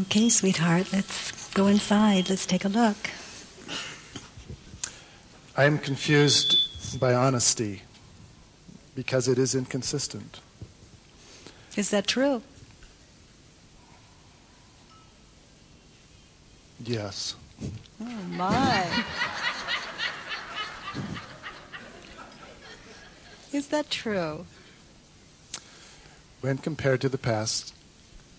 Okay, sweetheart, let's go inside. Let's take a look. I am confused by honesty because it is inconsistent. Is that true? Yes. Oh, my. Is that true? When compared to the past,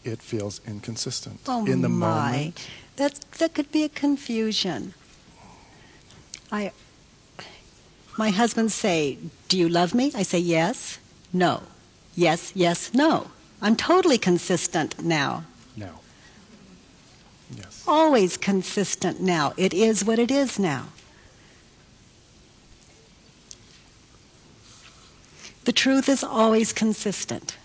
it feels inconsistent. Oh, In the my. moment, That, that could be a confusion. I, my husband say, do you love me? I say, yes, no. Yes, yes, no. I'm totally consistent now. no. Yes. Always consistent now. It is what it is now. The truth is always consistent.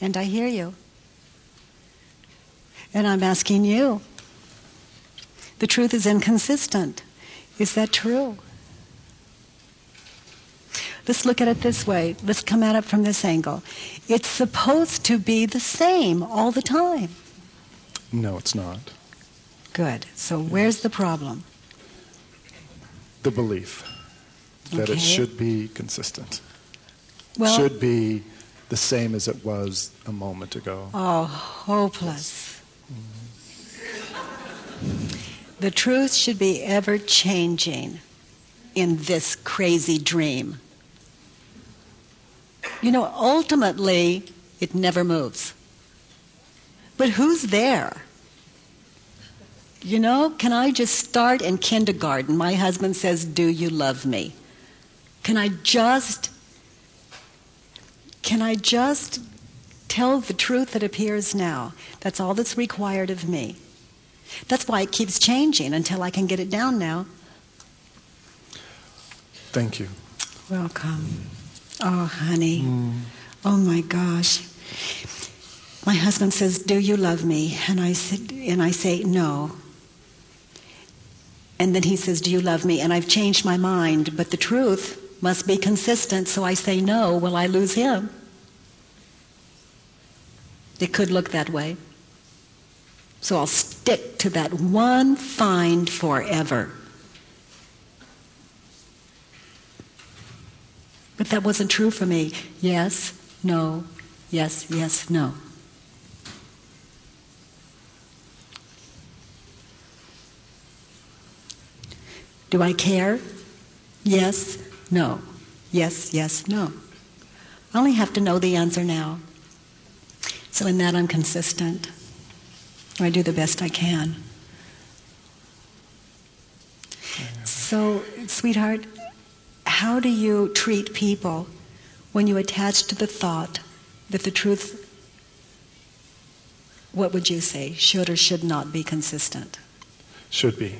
And I hear you. And I'm asking you. The truth is inconsistent. Is that true? Let's look at it this way. Let's come at it from this angle. It's supposed to be the same all the time. No, it's not. Good. So where's the problem? The belief that Okay. it should be consistent. Well, should be the same as it was a moment ago. oh, hopeless. Mm-hmm. The truth should be ever changing in this crazy dream. You know, ultimately, it never moves. But who's there? You know, can I just start in kindergarten? My husband says, Do you love me? Can I just can I just tell the truth that appears now? That's all that's required of me. That's why it keeps changing until I can get it down now. Thank you. Welcome. Oh, honey. Mm. Oh my gosh. My husband says, "Do you love me?" And I said, and I say, "No." And then he says, "Do you love me?" And I've changed my mind, but the truth must be consistent, so I say no. Will I lose him? It could look that way. So I'll stick to that one find forever. But that wasn't true for me. Yes, no, yes, yes, no. Do I care? Yes, no. Yes, yes, no. I only have to know the answer now. So in that I'm consistent. I do the best I can. So, sweetheart, how do you treat people when you attach to the thought that the truth, what would you say, should or should not be consistent? Should be.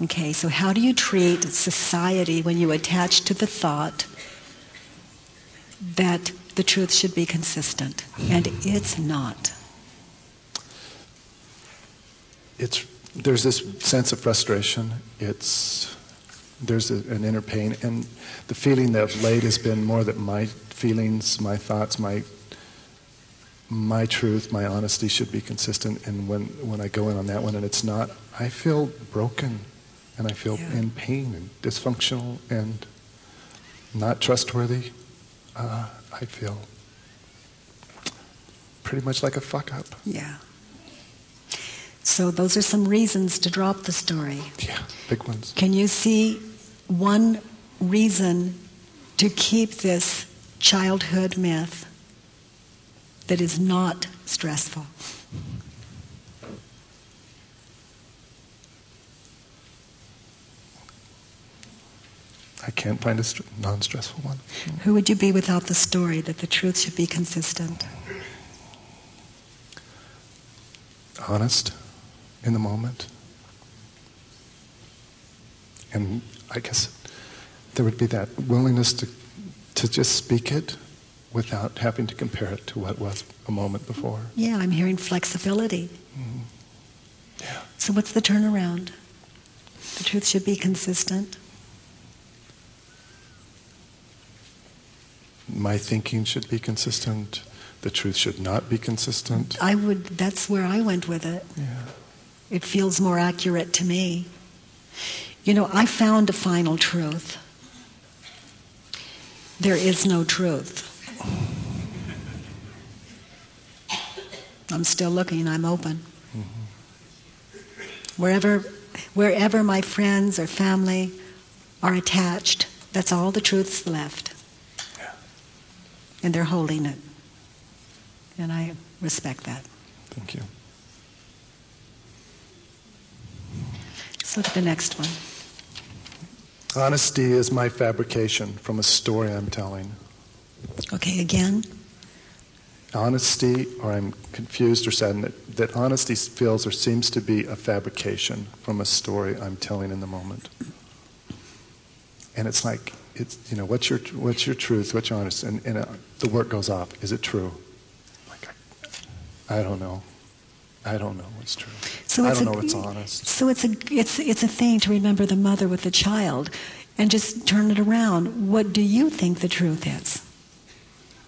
Okay, so how do you treat society when you attach to the thought that the truth should be consistent and it's not? It's there's this sense of frustration. It's there's a, an inner pain, and the feeling that of late has been more that my feelings, my thoughts, my my truth, my honesty should be consistent. And when when I go in on that one and it's not, I feel broken, and I feel Yeah. in pain and dysfunctional and not trustworthy. Uh, I feel pretty much like a fuck up. Yeah. So those are some reasons to drop the story. Yeah, big ones. Can you see one reason to keep this childhood myth that is not stressful? I can't find a str- non-stressful one. Who would you be without the story that the truth should be consistent? honest in the moment. And I guess there would be that willingness to, to just speak it without having to compare it to what was a moment before. Yeah, I'm hearing flexibility. Mm-hmm. Yeah. So what's the turnaround? The truth should be consistent. My thinking should be consistent. the truth should not be consistent. I would, that's where I went with it. Yeah. It feels more accurate to me. You know, I found a final truth. There is no truth. I'm still looking, I'm open. Mm-hmm. Wherever, wherever my friends or family are attached, that's all the truth's left. Yeah. And they're holding it. And I respect that. Thank you. Let's look at the next one. Honesty is my fabrication from a story I'm telling. Okay, again. Honesty, or I'm confused or saddened that, that honesty feels or seems to be a fabrication from a story I'm telling in the moment. And it's like, it's, you know, what's your, what's your truth? What's your honesty? And, and uh, the work goes off. Is it true? Like, I, I don't know. I don't know what's true. So I don't a, know what's honest. So it's a it's it's a thing to remember the mother with the child, and just turn it around. What do you think the truth is?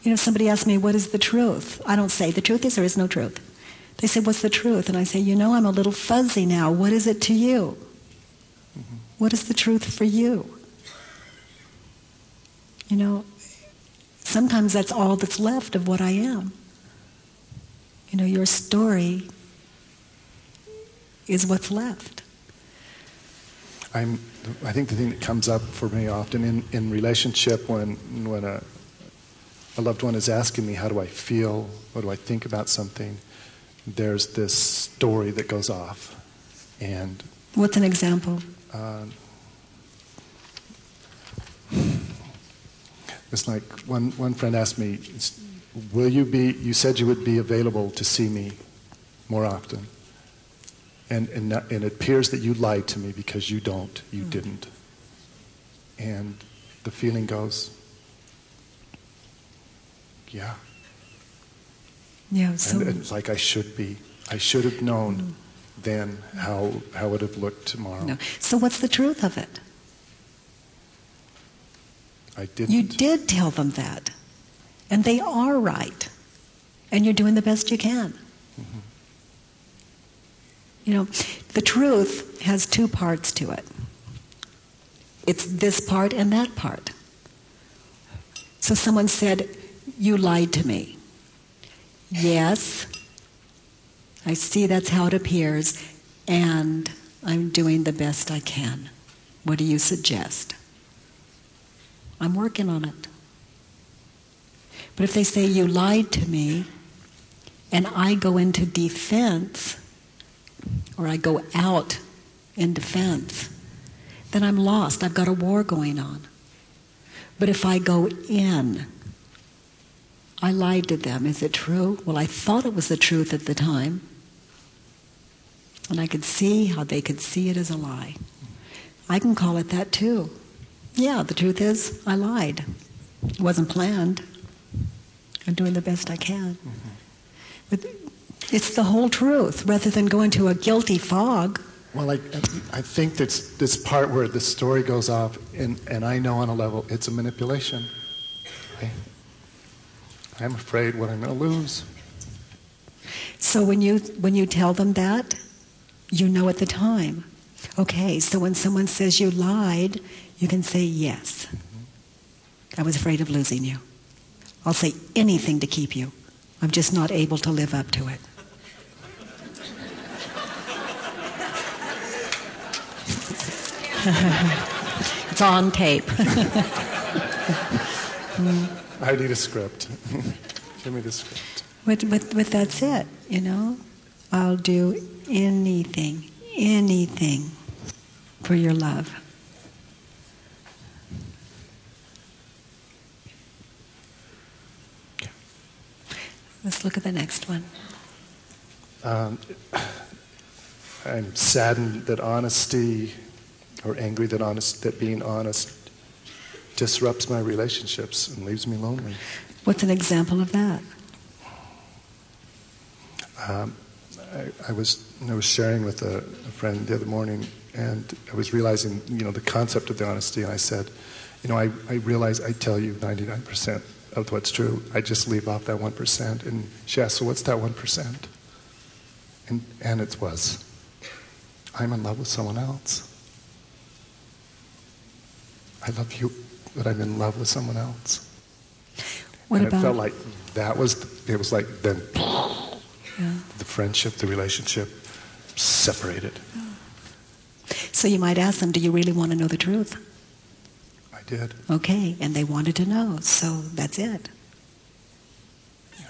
You know, somebody asks me, "What is the truth?" I don't say the truth is there is no truth. They say, "What's the truth?" And I say, "You know, I'm a little fuzzy now. What is it to you? Mm-hmm. What is the truth for you?" You know, sometimes that's all that's left of what I am. You know, your story is what's left. I'm, I think the thing that comes up for me often in, in relationship when, when a, a loved one is asking me, how do I feel? What do I think about something? There's this story that goes off. And what's an example? Uh, it's like one, one friend asked me, Will you be, you said you would be available to see me more often. And, and, and it appears that you lied to me because you don't, you mm. didn't. And the feeling goes, yeah. Yeah, so and it's like I should be. I should have known mm. then how how it would have looked tomorrow. No. So what's the truth of it? I didn't. You did tell them that. And they are right. And you're doing the best you can. Mm-hmm. You know, the truth has two parts to it it's this part and that part. So someone said, You lied to me. Yes, I see that's how it appears, and I'm doing the best I can. What do you suggest? I'm working on it. But if they say, You lied to me, and I go into defense, or I go out in defense, then I'm lost. I've got a war going on. But if I go in, I lied to them. Is it true? Well, I thought it was the truth at the time. And I could see how they could see it as a lie. I can call it that too. Yeah, the truth is, I lied. It wasn't planned. I'm doing the best I can. Mm-hmm. But it's the whole truth rather than going to a guilty fog. Well, I, I think that's this part where the story goes off, and, and I know on a level it's a manipulation. Okay? I'm afraid what I'm going to lose. So when you when you tell them that, you know at the time. Okay, so when someone says you lied, you can say yes. I was afraid of losing you. I'll say anything to keep you. I'm just not able to live up to it. it's on tape. I need a script. Give me the script. But, but, but that's it, you know? I'll do anything, anything for your love. Let's look at the next one. Um, I'm saddened that honesty, or angry that honest that being honest disrupts my relationships and leaves me lonely. What's an example of that? Um, I, I, was I was sharing with a, a, friend the other morning, and I was realizing, you know, the concept of the honesty. And I said, you know, I, I realize I tell you 99% of what's true, I just leave off that 1%. And she asked, So what's that 1%? And, and it was, I'm in love with someone else. I love you, but I'm in love with someone else. What and about? it felt like that was, it was like then Yeah. the friendship, the relationship separated. So you might ask them, "Do you really want to know the truth?" Did. Okay, and they wanted to know, so that's it. Yeah.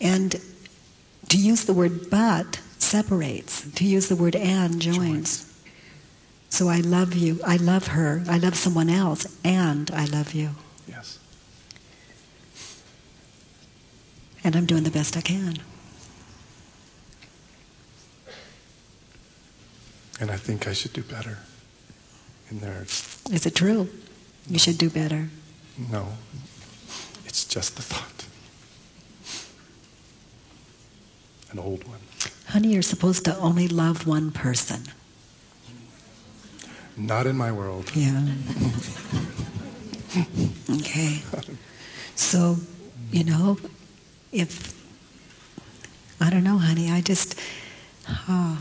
And to use the word "but" separates. To use the word "and" joins. So I love you. I love her. I love someone else, and I love you. Yes. And I'm doing the best I can. And I think I should do better. In there, Is it true? You should do better. no, it's just the thought. An old one. Honey, you're supposed to only love one person. Not in my world. Yeah. okay. So, you know, if I don't know, honey, I just uh,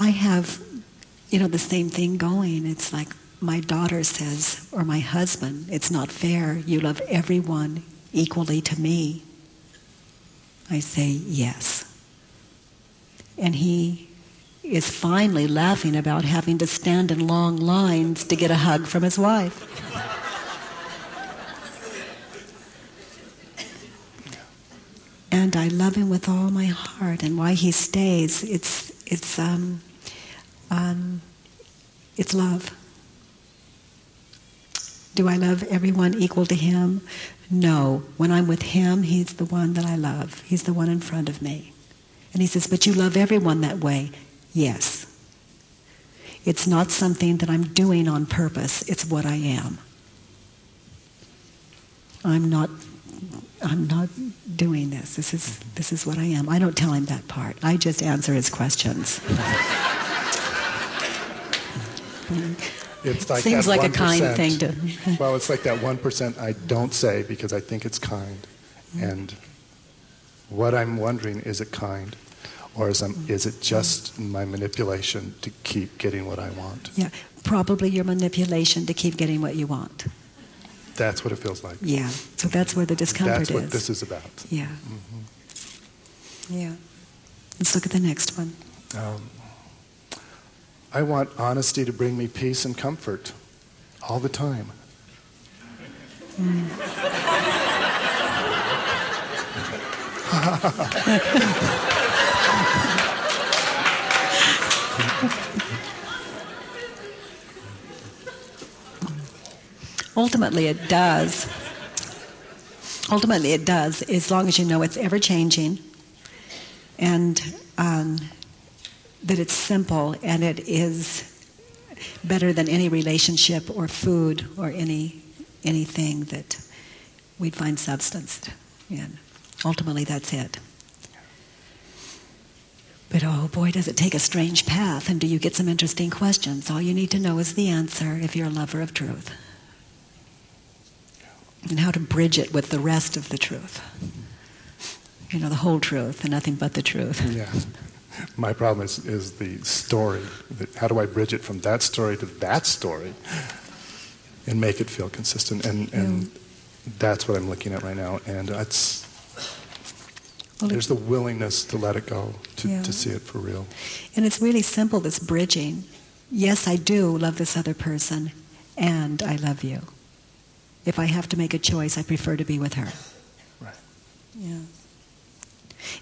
I have you know the same thing going. It's like my daughter says or my husband, it's not fair. You love everyone equally to me. I say yes. And he is finally laughing about having to stand in long lines to get a hug from his wife. and I love him with all my heart. And why he stays, it's it's um, um, it's love. Do I love everyone equal to him? No. When I'm with him, he's the one that I love. He's the one in front of me. And he says, But you love everyone that way. Yes. It's not something that I'm doing on purpose, it's what I am. I'm not I'm not doing this. This is this is what I am. I don't tell him that part. I just answer his questions. It's like Seems that like a kind thing to well, it's like that 1% I don't say because I think it's kind. And what I'm wondering is it kind? Or is, I'm, is it just my manipulation to keep getting what I want? Yeah, probably your manipulation to keep getting what you want. That's what it feels like. Yeah, so that's where the discomfort That's what this is about. Yeah. Yeah. Let's look at the next one. Um, I want honesty to bring me peace and comfort all the time. Ultimately, it does. Ultimately, it does, as long as you know it's ever changing and um, that it's simple and it is better than any relationship or food or any anything that we'd find substance in. Ultimately, that's it. But oh boy, does it take a strange path, and do you get some interesting questions? All you need to know is the answer if you're a lover of truth and how to bridge it with the rest of the truth. You know, the whole truth and nothing but the truth. Yeah. My problem is, is the story. How do I bridge it from that story to that story and make it feel consistent? And, and that's what I'm looking at right now. And it's, Well, there's the willingness to let it go, to, Yeah. to see it for real. And it's really simple, this bridging. Yes, I do love this other person, and I love you. If I have to make a choice, I prefer to be with her. Right. Yeah.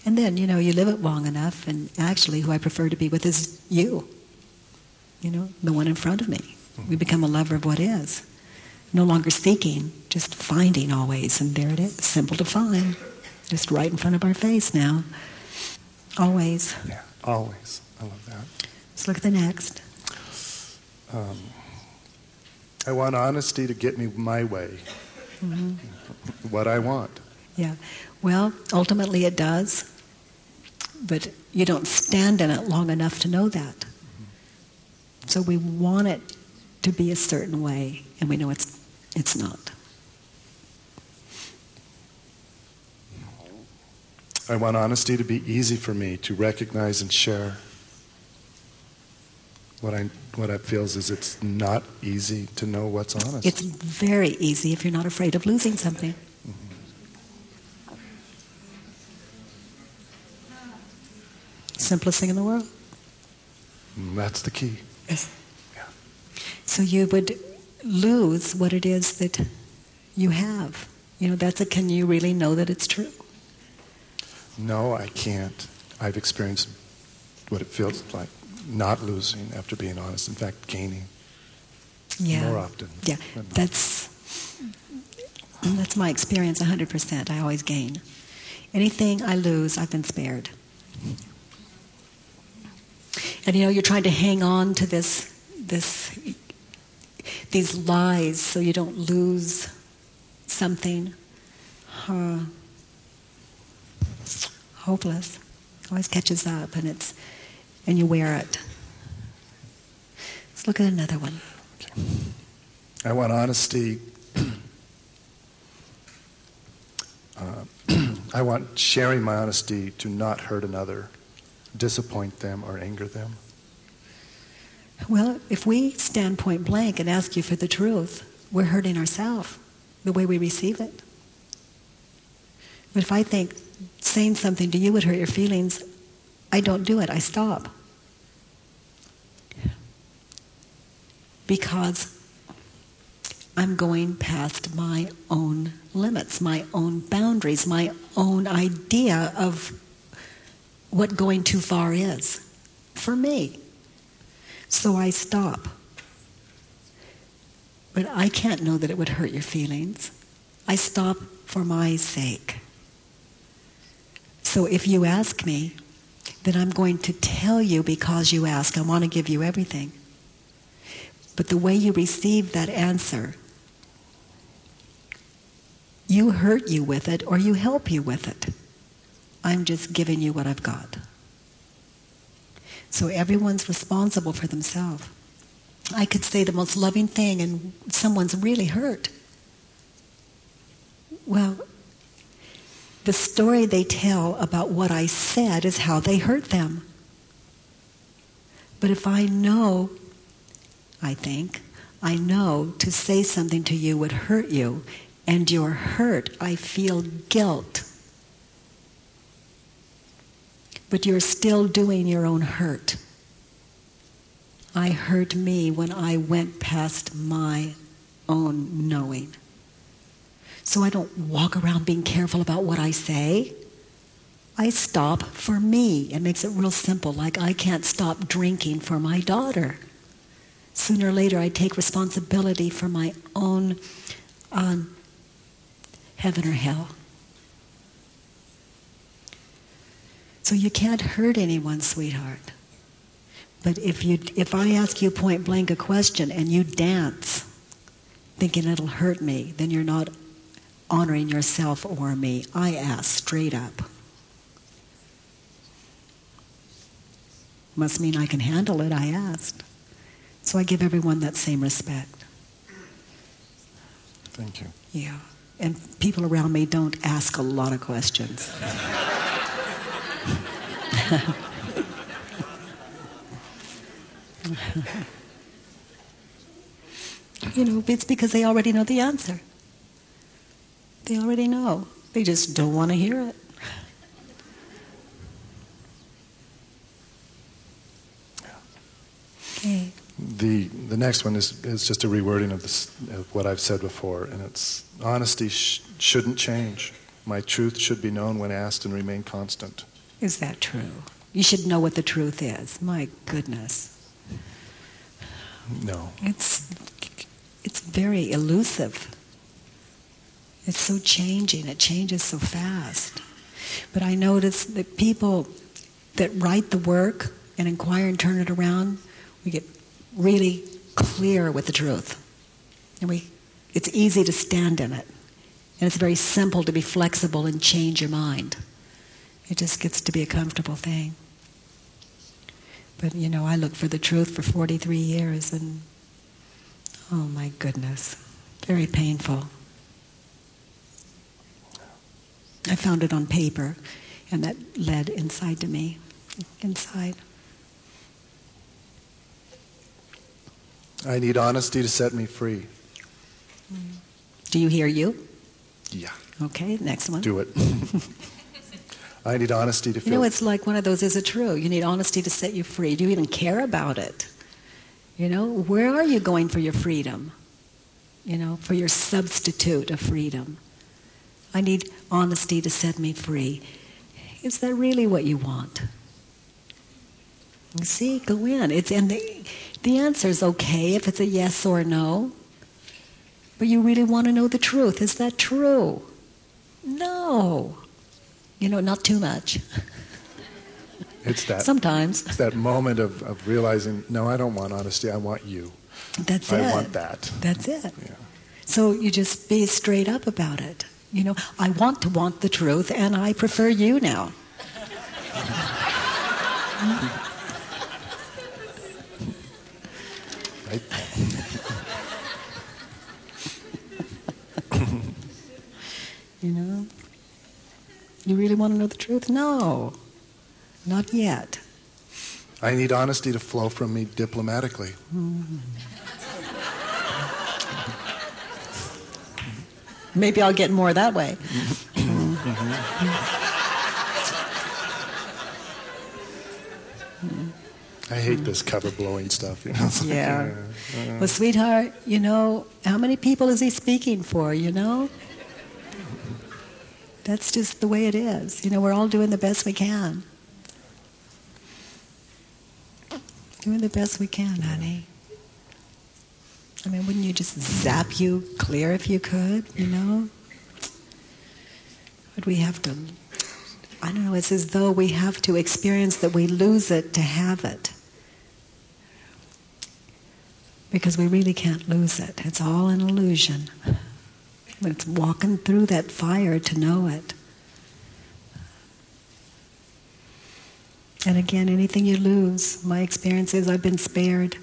And then, you know, you live it long enough, and actually, who I prefer to be with is you. You know, the one in front of me. We become a lover of what is. No longer seeking, just finding always. And there it is, simple to find. Just right in front of our face now. Always. Yeah, always. I love that. Let's look at the next. Um, I want honesty to get me my way, hmm what I want. Yeah. Well, ultimately it does, but you don't stand in it long enough to know that. So we want it to be a certain way, and we know it's, it's not. I want honesty to be easy for me to recognize and share. What I what I feels is it's not easy to know what's honest. It's very easy if you're not afraid of losing something. Simplest thing in the world. That's the key. Yes. Yeah. So you would lose what it is that you have. You know, that's a can you really know that it's true? No, I can't. I've experienced what it feels like not losing after being honest. In fact, gaining Yeah. more often. Yeah. That's that's my experience 100%. I always gain. Anything I lose, I've been spared. And you know, you're trying to hang on to this this these lies so you don't lose something. Huh. Hopeless. Always catches up and it's and you wear it. Let's look at another one. I want honesty. Uh, I want sharing my honesty to not hurt another, disappoint them, or anger them. Well, if we stand point blank and ask you for the truth, we're hurting ourselves the way we receive it. But if I think saying something to you would hurt your feelings, I don't do it. I stop. Because I'm going past my own limits, my own boundaries, my own idea of what going too far is for me. So I stop. But I can't know that it would hurt your feelings. I stop for my sake. So if you ask me, then I'm going to tell you because you ask. I want to give you everything. But the way you receive that answer, you hurt you with it or you help you with it. I'm just giving you what I've got. So everyone's responsible for themselves. I could say the most loving thing and someone's really hurt. Well, the story they tell about what I said is how they hurt them. But if I know, I think, I know to say something to you would hurt you, and you're hurt, I feel guilt. But you're still doing your own hurt. I hurt me when I went past my own knowing. So I don't walk around being careful about what I say. I stop for me. It makes it real simple. Like I can't stop drinking for my daughter. Sooner or later, I take responsibility for my own um, heaven or hell. So you can't hurt anyone, sweetheart. But if you if I ask you point blank a question and you dance thinking it'll hurt me, then you're not honoring yourself or me. I ask straight up. Must mean I can handle it, I asked. So I give everyone that same respect. Thank you. Yeah. And people around me don't ask a lot of questions. you know, it's because they already know the answer. They already know. They just don't want to hear it. Okay. The the next one is is just a rewording of this of what I've said before, and it's honesty sh- shouldn't change. My truth should be known when asked and remain constant. Is that true? You should know what the truth is. My goodness. No, It's it's very elusive. It's so changing. It changes so fast. But I notice that people that write the work and inquire and turn it around, we get really clear with the truth. And we it's easy to stand in it. And it's very simple to be flexible and change your mind. It just gets to be a comfortable thing. But you know, I looked for the truth for 43 years and oh my goodness, very painful. I found it on paper. And that led inside to me, inside. I need honesty to set me free. Do you hear you? Yeah. Okay, next one. Do it. I need honesty to You know, it's like one of those, is it true? You need honesty to set you free. Do you even care about it? You know, where are you going for your freedom? You know, for your substitute of freedom. I need honesty to set me free. Is that really what you want? You see, go in. It's and the, the answer is okay if it's a yes or a no. But you really want to know the truth. Is that true? No. You know, not too much. it's that. Sometimes. It's that moment of, of realizing, no, I don't want honesty. I want you. That's I it. I want that. That's it. Yeah. So you just be straight up about it. You know, I want to want the truth, and I prefer you now. Right? You know? You really want to know the truth? No. Not yet. I need honesty to flow from me diplomatically. Maybe I'll get more that way. I hate this cover blowing stuff. You know? Like, Yeah. uh, Well, sweetheart, you know, how many people is he speaking for, you know? That's just the way it is. You know, we're all doing the best we can. Doing the best we can, honey. I mean, wouldn't you just zap you clear if you could, you know? Would we have to? I don't know, it's as though we have to experience that we lose it to have it because we really can't lose it. It's all an illusion. It's walking through that fire to know it. And again, anything you lose, my experience is I've been spared.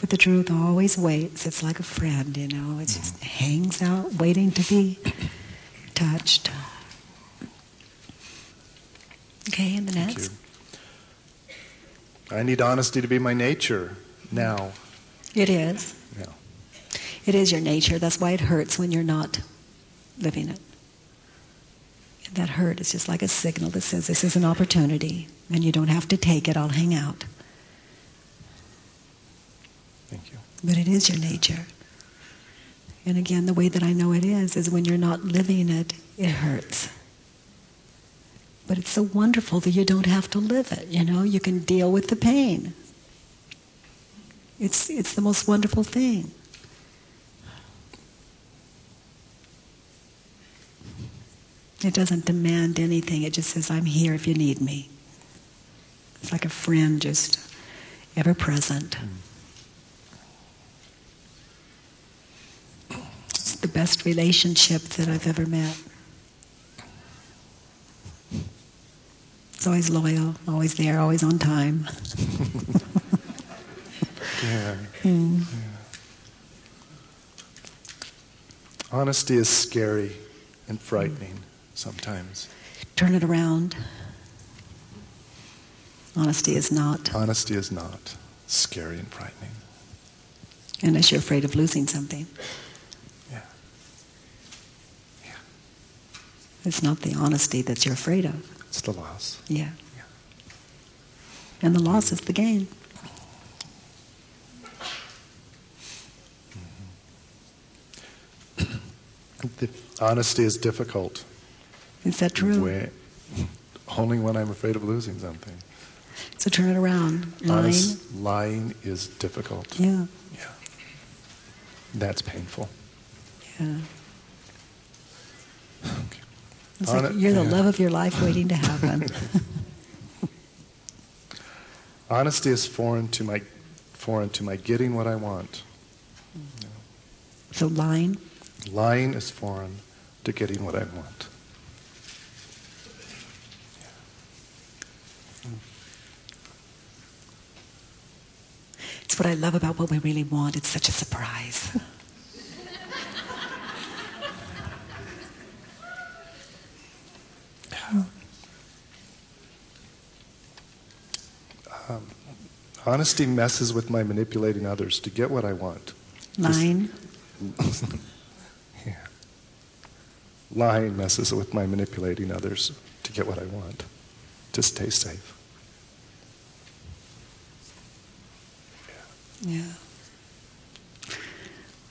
But the truth always waits. It's like a friend, you know. It just hangs out, waiting to be touched. Okay, and the Thank next. you. I need honesty to be my nature now. It is. It is your nature. That's why it hurts when you're not living it. And that hurt is just like a signal that says this is an opportunity and you don't have to take it. I'll hang out. Thank you. But it is your nature. And again, the way that I know it is, is when you're not living it, it hurts. But it's so wonderful that you don't have to live it, you know? You can deal with the pain. It's, it's the most wonderful thing. It doesn't demand anything. It just says, I'm here if you need me. It's like a friend just ever present. It's the best relationship that I've ever met. It's always loyal, always there, always on time. Yeah. Mm. Honesty is scary and frightening sometimes. Turn it around. Honesty is not, Honesty is not scary and frightening. unless you're afraid of losing something. Yeah. Yeah. It's not the honesty that you're afraid of. It's the loss. Yeah. yeah. And the loss is the gain. Mm-hmm. The honesty is difficult. Is that true? Way- only when I'm afraid of losing something. So turn it around. Lying. Honest, lying is difficult. Yeah. Yeah. That's painful. Yeah. Okay. It's Hon- like you're the yeah. love of your life waiting to happen. Honesty is foreign to my foreign to my getting what I want. so lying. Lying is foreign to getting what I want. That's what I love about what we really want. It's such a surprise. um, honesty messes with my manipulating others to get what I want. Lying? yeah. Lying messes with my manipulating others to get what I want. To stay safe. Yeah.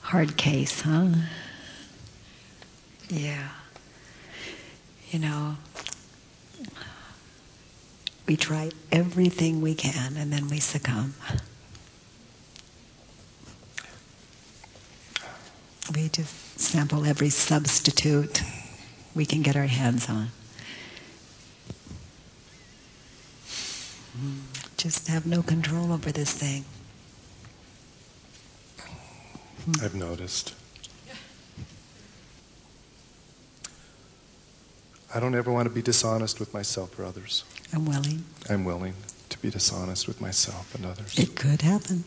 Hard case, huh? Yeah. You know, we try everything we can and then we succumb. We just sample every substitute we can get our hands on. Mm-hmm. Just have no control over this thing. Mm-hmm. I've noticed. I don't ever want to be dishonest with myself or others. I'm willing. I'm willing to be dishonest with myself and others. It could happen.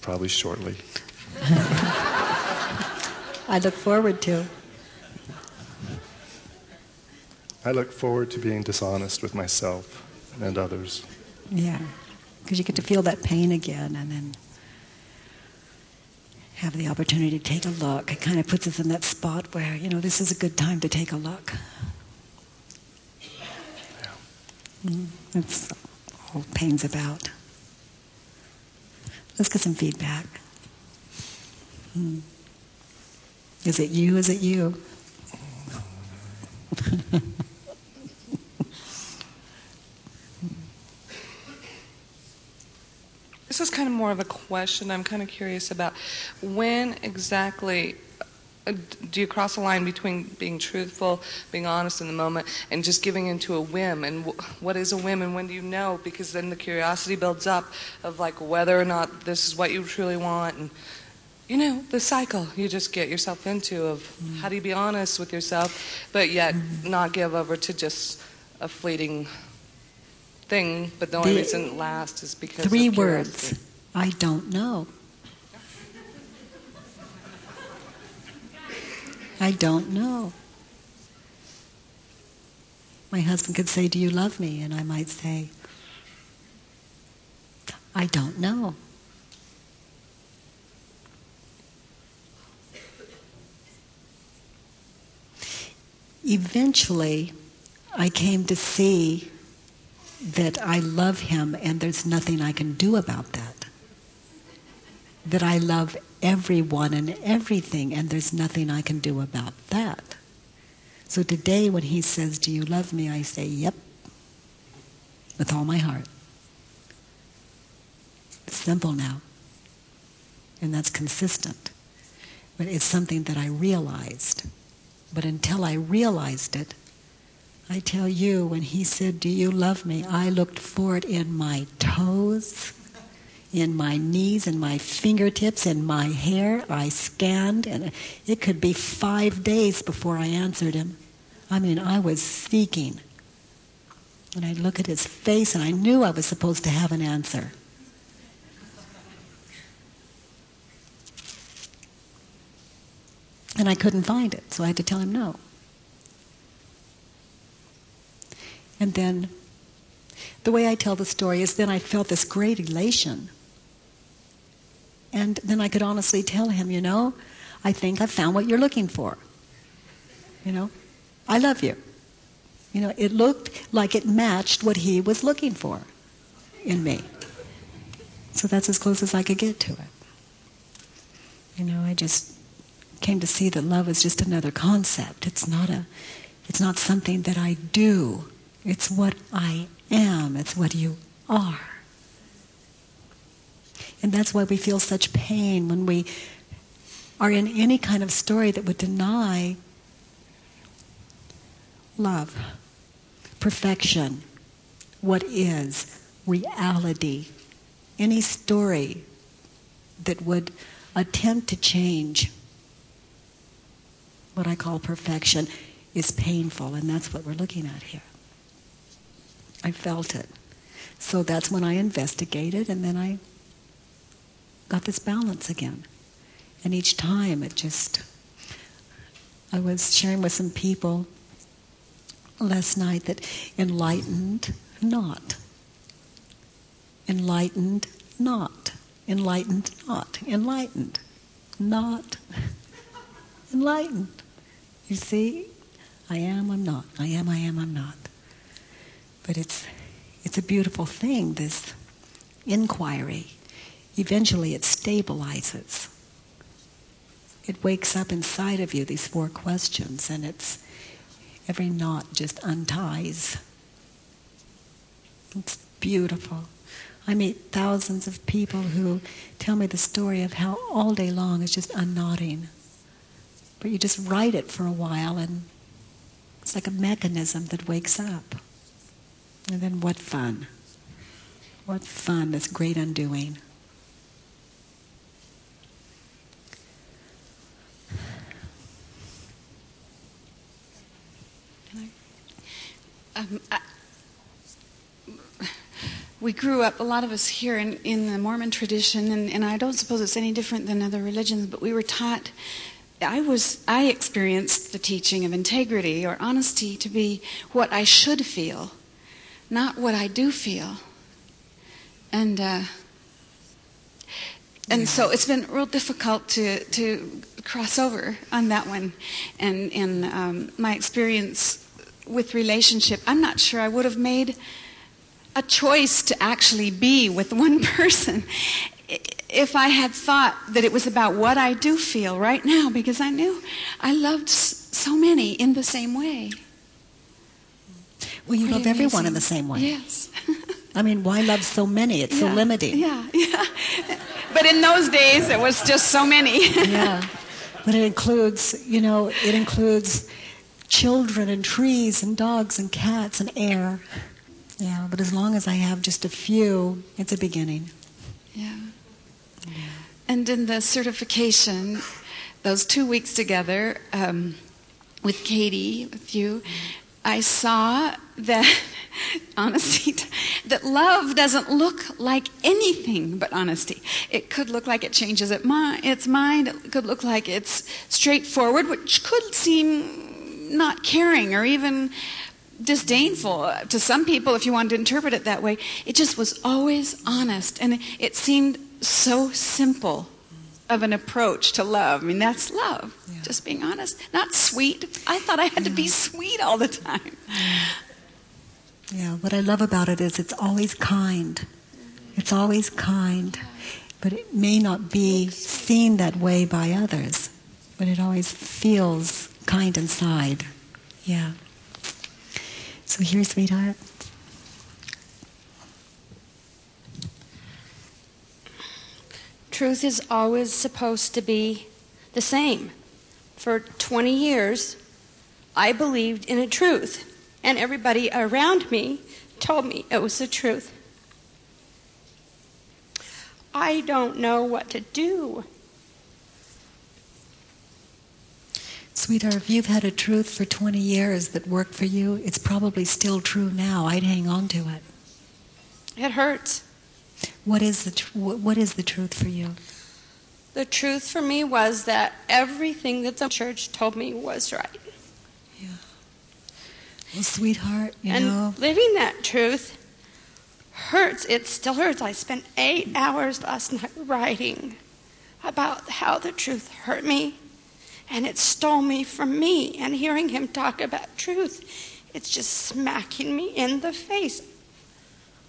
Probably shortly. I look forward to. I look forward to being dishonest with myself and others. Yeah, because you get to feel that pain again and then have the opportunity to take a look. It kind of puts us in that spot where, you know, this is a good time to take a look. Yeah. Mm, that's all pain's about. Let's get some feedback. Mm. Is it you? Is it you? This is kind of more of a question I'm kind of curious about. When exactly uh, do you cross a line between being truthful, being honest in the moment, and just giving into a whim? And what is a whim, and when do you know? Because then the curiosity builds up of like whether or not this is what you truly want, and you know the cycle you just get yourself into of mm. how do you be honest with yourself, but yet mm. not give over to just a fleeting thing, but the only the reason it lasts is because three words. I don't know. I don't know. My husband could say, Do you love me? And I might say, I don't know. Eventually, I came to see that I love him and there's nothing I can do about that. That I love everyone and everything and there's nothing I can do about that. So today, when he says, Do you love me? I say, Yep, with all my heart. It's simple now. And that's consistent. But it's something that I realized. But until I realized it, I tell you, when he said, Do you love me? I looked for it in my toes, in my knees, in my fingertips, in my hair. I scanned, and it could be five days before I answered him. I mean, I was seeking. And I'd look at his face, and I knew I was supposed to have an answer. And I couldn't find it, so I had to tell him no. And then the way I tell the story is then I felt this great elation. And then I could honestly tell him, you know, I think I found what you're looking for. You know, I love you. You know, it looked like it matched what he was looking for in me. So that's as close as I could get to it. You know, I just came to see that love is just another concept. It's not a it's not something that I do. It's what I am, it's what you are. And that's why we feel such pain when we are in any kind of story that would deny love, perfection, what is, reality, any story that would attempt to change what I call perfection is painful, and that's what we're looking at here. I felt it. So that's when I investigated, and then I got this balance again. And each time it just, I was sharing with some people last night that enlightened, not. enlightened, not. Enlightened, not. Enlightened, not. Enlightened. You see? I am, I'm not. I am, I am, I'm not. But it's, it's a beautiful thing, this inquiry. Eventually it stabilizes. It wakes up inside of you, these four questions, and it's every knot just unties. It's beautiful. I meet thousands of people who tell me the story of how all day long it's just unknotting. But you just write it for a while and it's like a mechanism that wakes up. And then what fun. What fun, this great undoing. Um, I, we grew up, a lot of us here, in, in the Mormon tradition, and, and I don't suppose it's any different than other religions, but we were taught. I was I experienced the teaching of integrity or honesty to be what I should feel, not what I do feel. And uh, and yeah. so it's been real difficult to to cross over on that one. And in um, my experience with relationship, I'm not sure I would have made a choice to actually be with one person if I had thought that it was about what I do feel right now, because I knew I loved so many in the same way. Well, you love everyone in the same way. Yes. I mean, why love so many? It's yeah, so limiting. Yeah, yeah. But in those days, it was just so many. yeah. But it includes, you know, it includes children and trees and dogs and cats and air. Yeah, but as long as I have just a few, it's a beginning. Yeah. And in the certification, those two weeks together um, with Katie, with you, I saw that honesty, that love doesn't look like anything but honesty. It could look like it changes its mind. It could look like it's straightforward, which could seem not caring or even disdainful to some people if you wanted to interpret it that way. It just was always honest. And it seemed so simple of an approach to love. I mean, that's love, yeah. just being honest. Not sweet. I thought I had to be sweet all the time. Yeah, what I love about it is it's always kind. It's always kind. But it may not be seen that way by others, but it always feels kind inside. Yeah. So here, sweetheart. Truth is always supposed to be the same. For 20 years, I believed in a truth, and everybody around me told me it was the truth. I don't know what to do. Sweetheart, if you've had a truth for 20 years that worked for you, it's probably still true now. I'd hang on to it. It hurts. What is the tr- what is the truth for you? The truth for me was that everything that the church told me was right. Yeah. Well, sweetheart, you and know, living that truth hurts. It still hurts. I spent eight hours last night writing about how the truth hurt me and it stole me from me. And hearing him talk about truth, it's just smacking me in the face.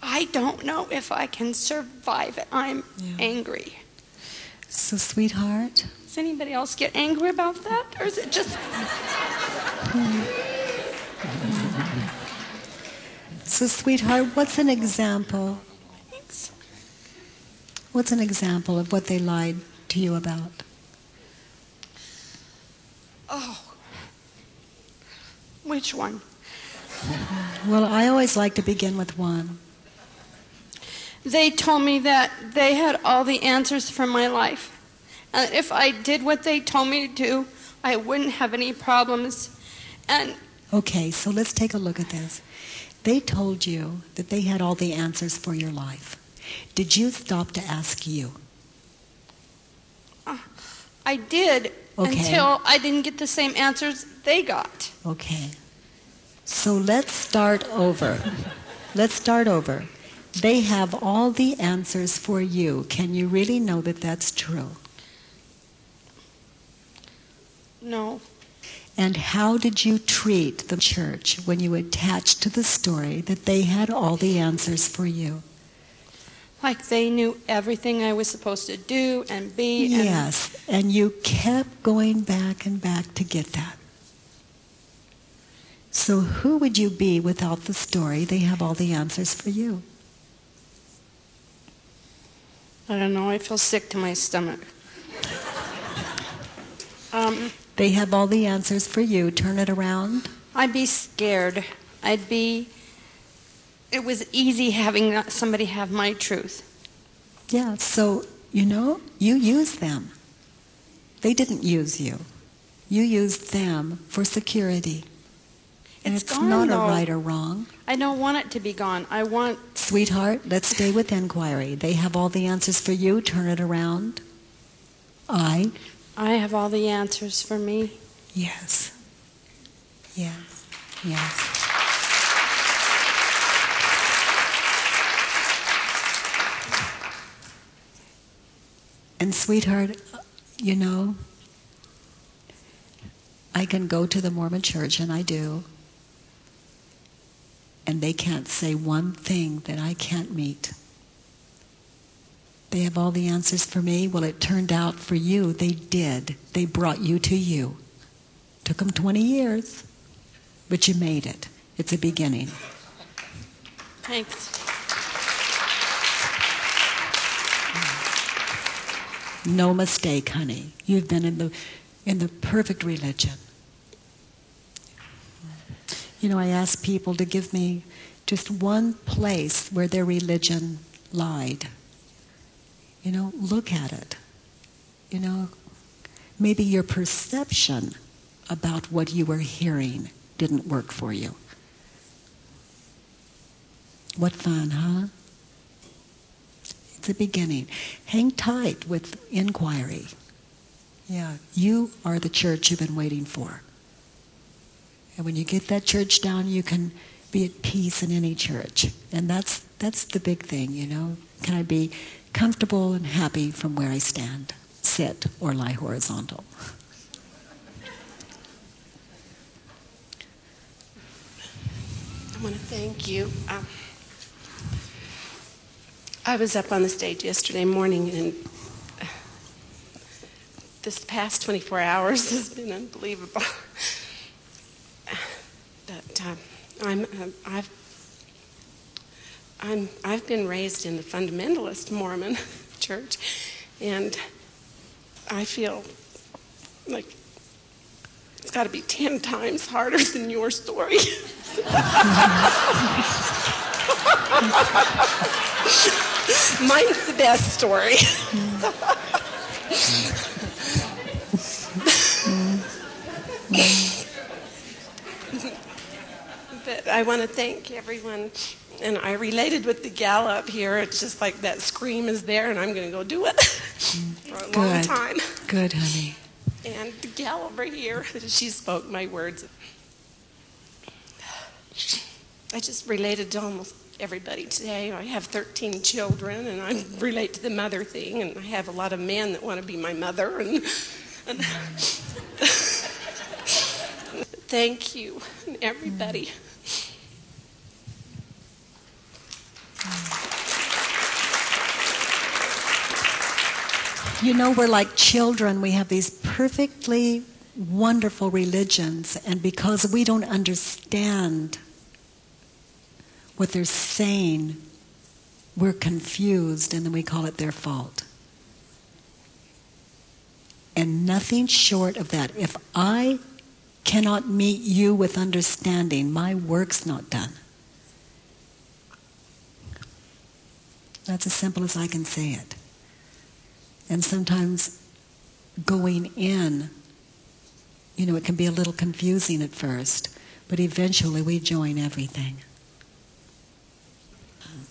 I don't know if I can survive it. I'm yeah. angry. So, sweetheart. Does anybody else get angry about that? Or is it just. So, sweetheart, what's an example? Thanks. What's an example of what they lied to you about? Oh. Which one? Well, I always like to begin with one. They told me that they had all the answers for my life. And if I did what they told me to do, I wouldn't have any problems. And Okay, so let's take a look at this. They told you that they had all the answers for your life. Did you stop to ask you? Uh, I did, Okay. Until I didn't get the same answers they got. Okay. So let's start over. let's start over. They have all the answers for you. Can you really know that that's true? No. And how did you treat the church when you attached to the story that they had all the answers for you? Like they knew everything I was supposed to do and be. And Yes, and you kept going back and back to get that. So, who would you be without the story? They have all the answers for you. I don't know. I feel sick to my stomach. Um, They have all the answers for you. Turn it around. I'd be scared. I'd be. It was easy having somebody have my truth. Yeah, so, you know, you use them. They didn't use you. You used them for security. And It's it's, gone, not though. a right or wrong. I don't want it to be gone. I want. Sweetheart, let's stay with inquiry. They have all the answers for you. Turn it around. I, I have all the answers for me. yes. Yes. Yes. And, sweetheart, you know, I can go to the Mormon church, and I do, and they can't say one thing that I can't meet. They have all the answers for me. Well, it turned out for you, they did. They brought you to you. Took them 20 years, but you made it. It's a beginning. Thanks. No mistake, honey. You've been in the in the perfect religion. You know, I ask people to give me just one place where their religion lied. You know, look at it. You know, maybe your perception about what you were hearing didn't work for you. What fun, huh? It's a beginning. Hang tight with inquiry. Yeah, you are the church you've been waiting for. And when you get that church down, you can be at peace in any church. And that's that's the big thing, you know. Can I be comfortable and happy from where I stand? Sit or lie horizontal. I want to thank you. Um, I was up on the stage yesterday morning, and uh, this past 24 hours has been unbelievable. But uh, I'm, uh, I've, I'm, I've been raised in the fundamentalist Mormon church, and I feel like it's got to be 10 times harder than your story. Mine's the best story. but I want to thank everyone. And I related with the gal up here. It's just like that scream is there, and I'm going to go do it for a long Good. time. Good, honey. And the gal over here, she spoke my words. I just related to almost everybody today. I have 13 children, and I relate to the mother thing, and I have a lot of men that want to be my mother. And, and thank you, everybody. You know, we're like children. We have these perfectly wonderful religions, and because we don't understand what they're saying, we're confused, and then we call it their fault. And nothing short of that. If I cannot meet you with understanding, my work's not done. That's as simple as I can say it. And sometimes going in, you know, it can be a little confusing at first, but eventually we join everything.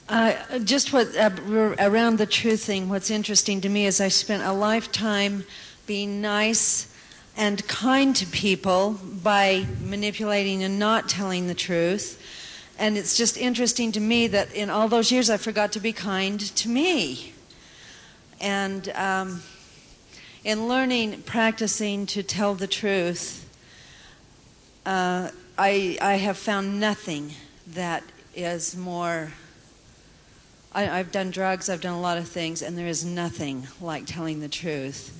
Uh, just what uh, around the truth thing. What's interesting to me is I spent a lifetime being nice and kind to people by manipulating and not telling the truth, And it's just interesting to me that in all those years I forgot to be kind to me. And um, in learning, practicing to tell the truth, uh, I, I have found nothing that is more. I, I've done drugs, I've done a lot of things, and there is nothing like telling the truth.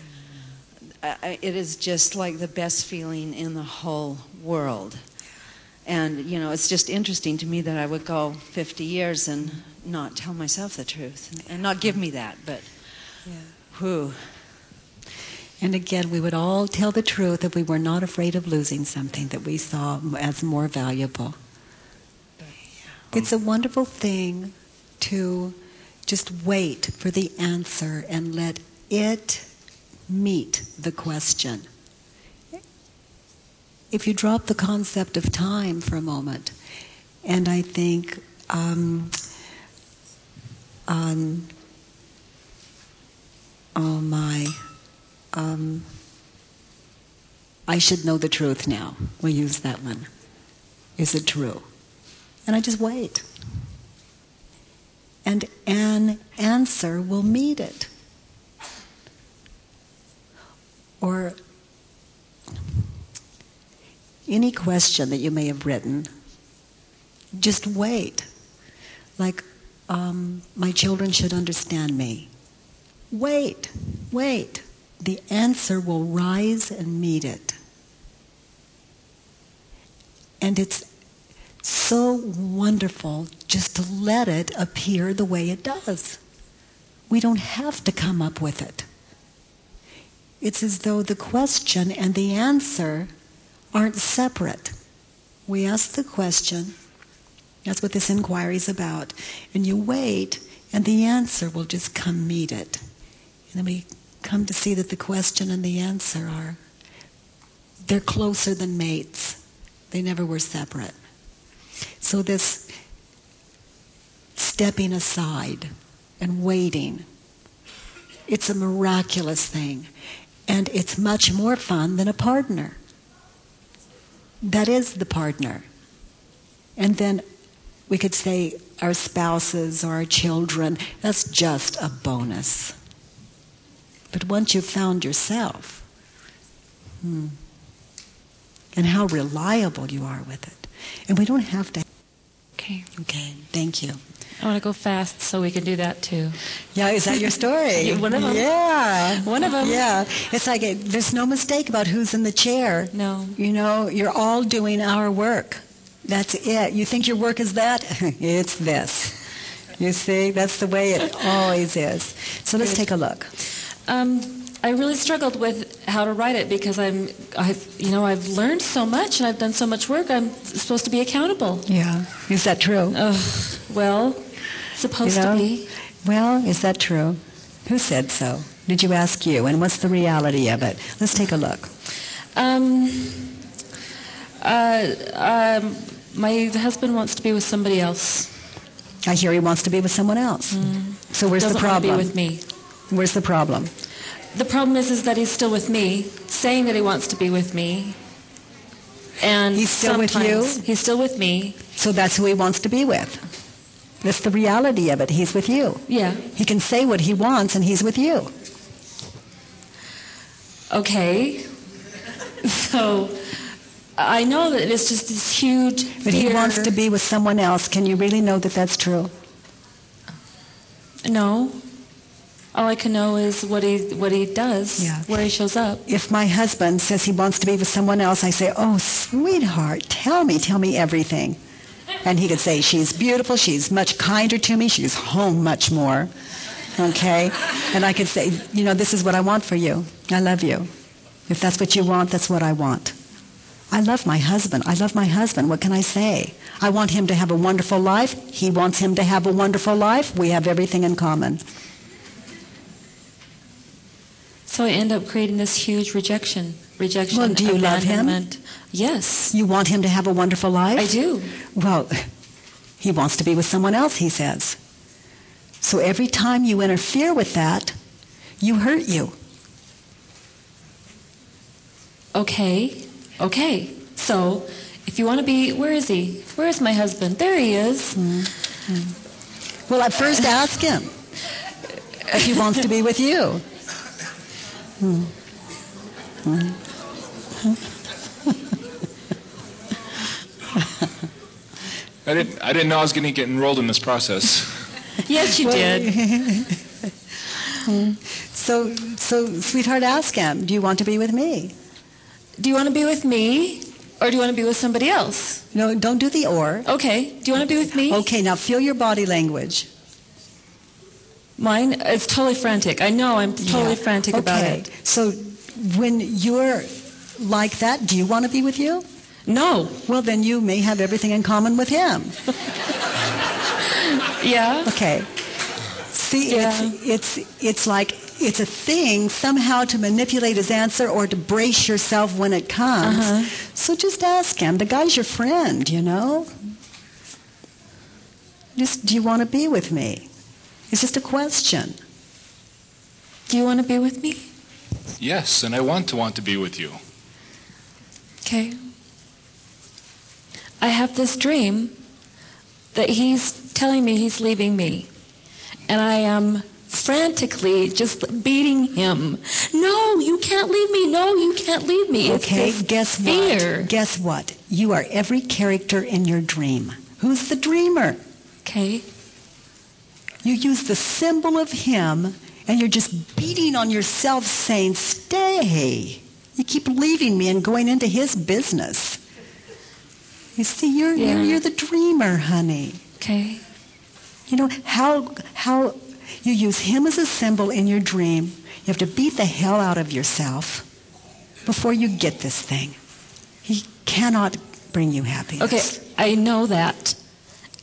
I, it is just like the best feeling in the whole world. And, you know, it's just interesting to me that I would go 50 years and not tell myself the truth and not give me that, but Yeah. whew. And again, we would all tell the truth if we were not afraid of losing something that we saw as more valuable. It's a wonderful thing to just wait for the answer and let it meet the question. If you drop the concept of time for a moment, and I think um, um, oh my, um, I should know the truth now. We'll use that one. Is it true? And I just wait. And an answer will meet it. Or any question that you may have written, just wait. Like, um, my children should understand me. Wait, wait. The answer will rise and meet it. And it's so wonderful just to let it appear the way it does. We don't have to come up with it. It's as though the question and the answer aren't separate. We ask the question, that's what this inquiry is about, and you wait, and the answer will just come meet it. And then we come to see that the question and the answer are, they're closer than mates. They never were separate. So this stepping aside and waiting, it's a miraculous thing. And it's much more fun than a partner. That is the partner. And then we could say our spouses or our children, that's just a bonus. But once you've found yourself, hmm, and how reliable you are with it. And we don't have to. Okay. Okay, thank you. I want to go fast so we can do that too. Yeah, is that your story? One of 'em. Yeah. One of 'em. Yeah. It's like it, there's no mistake about who's in the chair. No. You know, you're all doing our work. That's it. You think your work is that? it's this. You see, that's the way it always is. So let's take a look. Um, I really struggled with how to write it because I'm, I, you know, I've learned so much and I've done so much work. I'm supposed to be accountable. Yeah. Is that true? Ugh, well, supposed You know? to be. Well, is that true? Who said so? Did you ask you? And what's the reality of it? Let's take a look. Um, uh, um, my husband wants to be with somebody else. I hear he wants to be with someone else. So where's Doesn't the want to problem? be with me. Where's the problem? The problem is, is that he's still with me, saying that he wants to be with me. And He's still with you? He's still with me. So that's who he wants to be with. That's the reality of it. He's with you. Yeah. He can say what he wants and he's with you. Okay. So I know that it's just this huge But he wants to be with someone else. Can you really know that that's true? No. All I can know is what he what he does, Yeah. where he shows up. If my husband says he wants to be with someone else, I say, Oh, sweetheart, tell me, tell me everything. And he could say, She's beautiful, she's much kinder to me, she's home much more. Okay? And I could say, You know, this is what I want for you. I love you. If that's what you want, that's what I want. I love my husband. I love my husband. What can I say? I want him to have a wonderful life. He wants him to have a wonderful life. We have everything in common. So I end up creating this huge rejection. Rejection. Well, do you love him? Yes. You want him to have a wonderful life? I do. Well, he wants to be with someone else, he says. So every time you interfere with that, you hurt you. Okay. Okay. So If you want to be, where is he? Where is my husband? There he is. Mm-hmm. Well, at first ask him if he wants to be with you. I didn't. I didn't know I was going to get enrolled in this process. Yes, you did. So, so, sweetheart, ask him, do you want to be with me? Do you want to be with me, or do you want to be with somebody else? No, don't do the or. Okay. Do you want to be with me? Okay, now feel your body language. Mine is totally frantic. I know I'm totally Yeah. frantic about Okay, it. So when you're like that, do you want to be with you? No. Well, then you may have everything in common with him. Yeah. Okay. See, Yeah. it's, it's, it's like it's a thing somehow to manipulate his answer or to brace yourself when it comes. Uh-huh. So just ask him. The guy's your friend, you know? Just, do you want to be with me? It's just a question. Do you want to be with me? Yes, and I want to want to be with you. Okay. I have this dream that he's telling me he's leaving me. And I am frantically just beating him. No, you can't leave me. No, you can't leave me. Okay, this guess fear. what? Guess what? You are every character in your dream. Who's the dreamer? Okay. You use the symbol of him and you're just beating on yourself saying, Stay. You keep leaving me and going into his business. You see, you're, Yeah. you're, you're the dreamer, honey. Okay. You know, how, how you use him as a symbol in your dream. You have to beat the hell out of yourself before you get this thing. He cannot bring you happiness. Okay, I know that.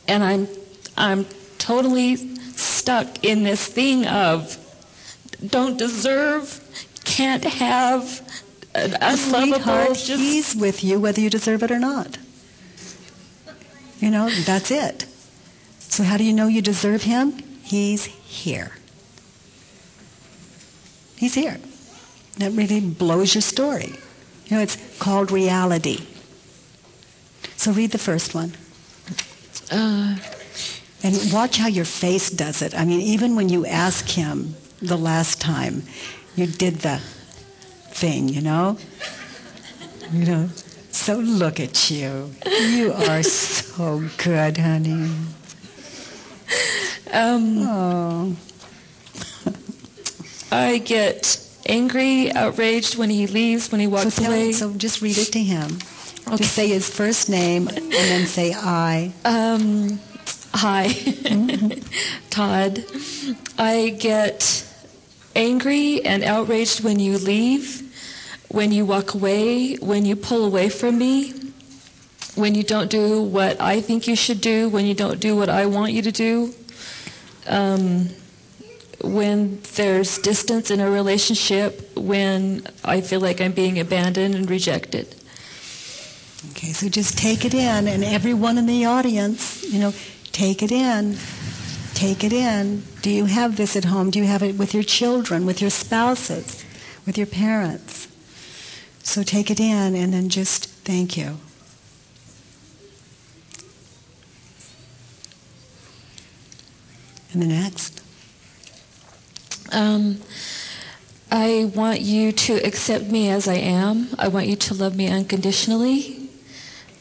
And I'm I'm totally stuck in this thing of don't deserve, can't have, uh, unlovable, Sweetheart, just he's with you whether you deserve it or not. You know, that's it. So how do you know you deserve him? He's here. He's here. That really blows your story. You know, it's called reality. So read the first one. uh, And watch how your face does it. I mean, even when you ask him the last time, you did the thing, you know? You know? So look at you. You are so good, honey. um, Oh. I get angry, outraged when he leaves, when he So, walks tell, away. so just read it to him. Okay. Just say his first name and then say I. Um, hi, Todd. I get angry and outraged when you leave, when you walk away, when you pull away from me, when you don't do what I think you should do, when you don't do what I want you to do, um, when there's distance in a relationship, when I feel like I'm being abandoned and rejected. Okay, so just take it in, and everyone in the audience, you know, take it in. Take it in. Do you have this at home? Do you have it with your children, with your spouses, with your parents? So take it in and then just thank you. And the next. Um, I want you to accept me as I am. I want you to love me unconditionally.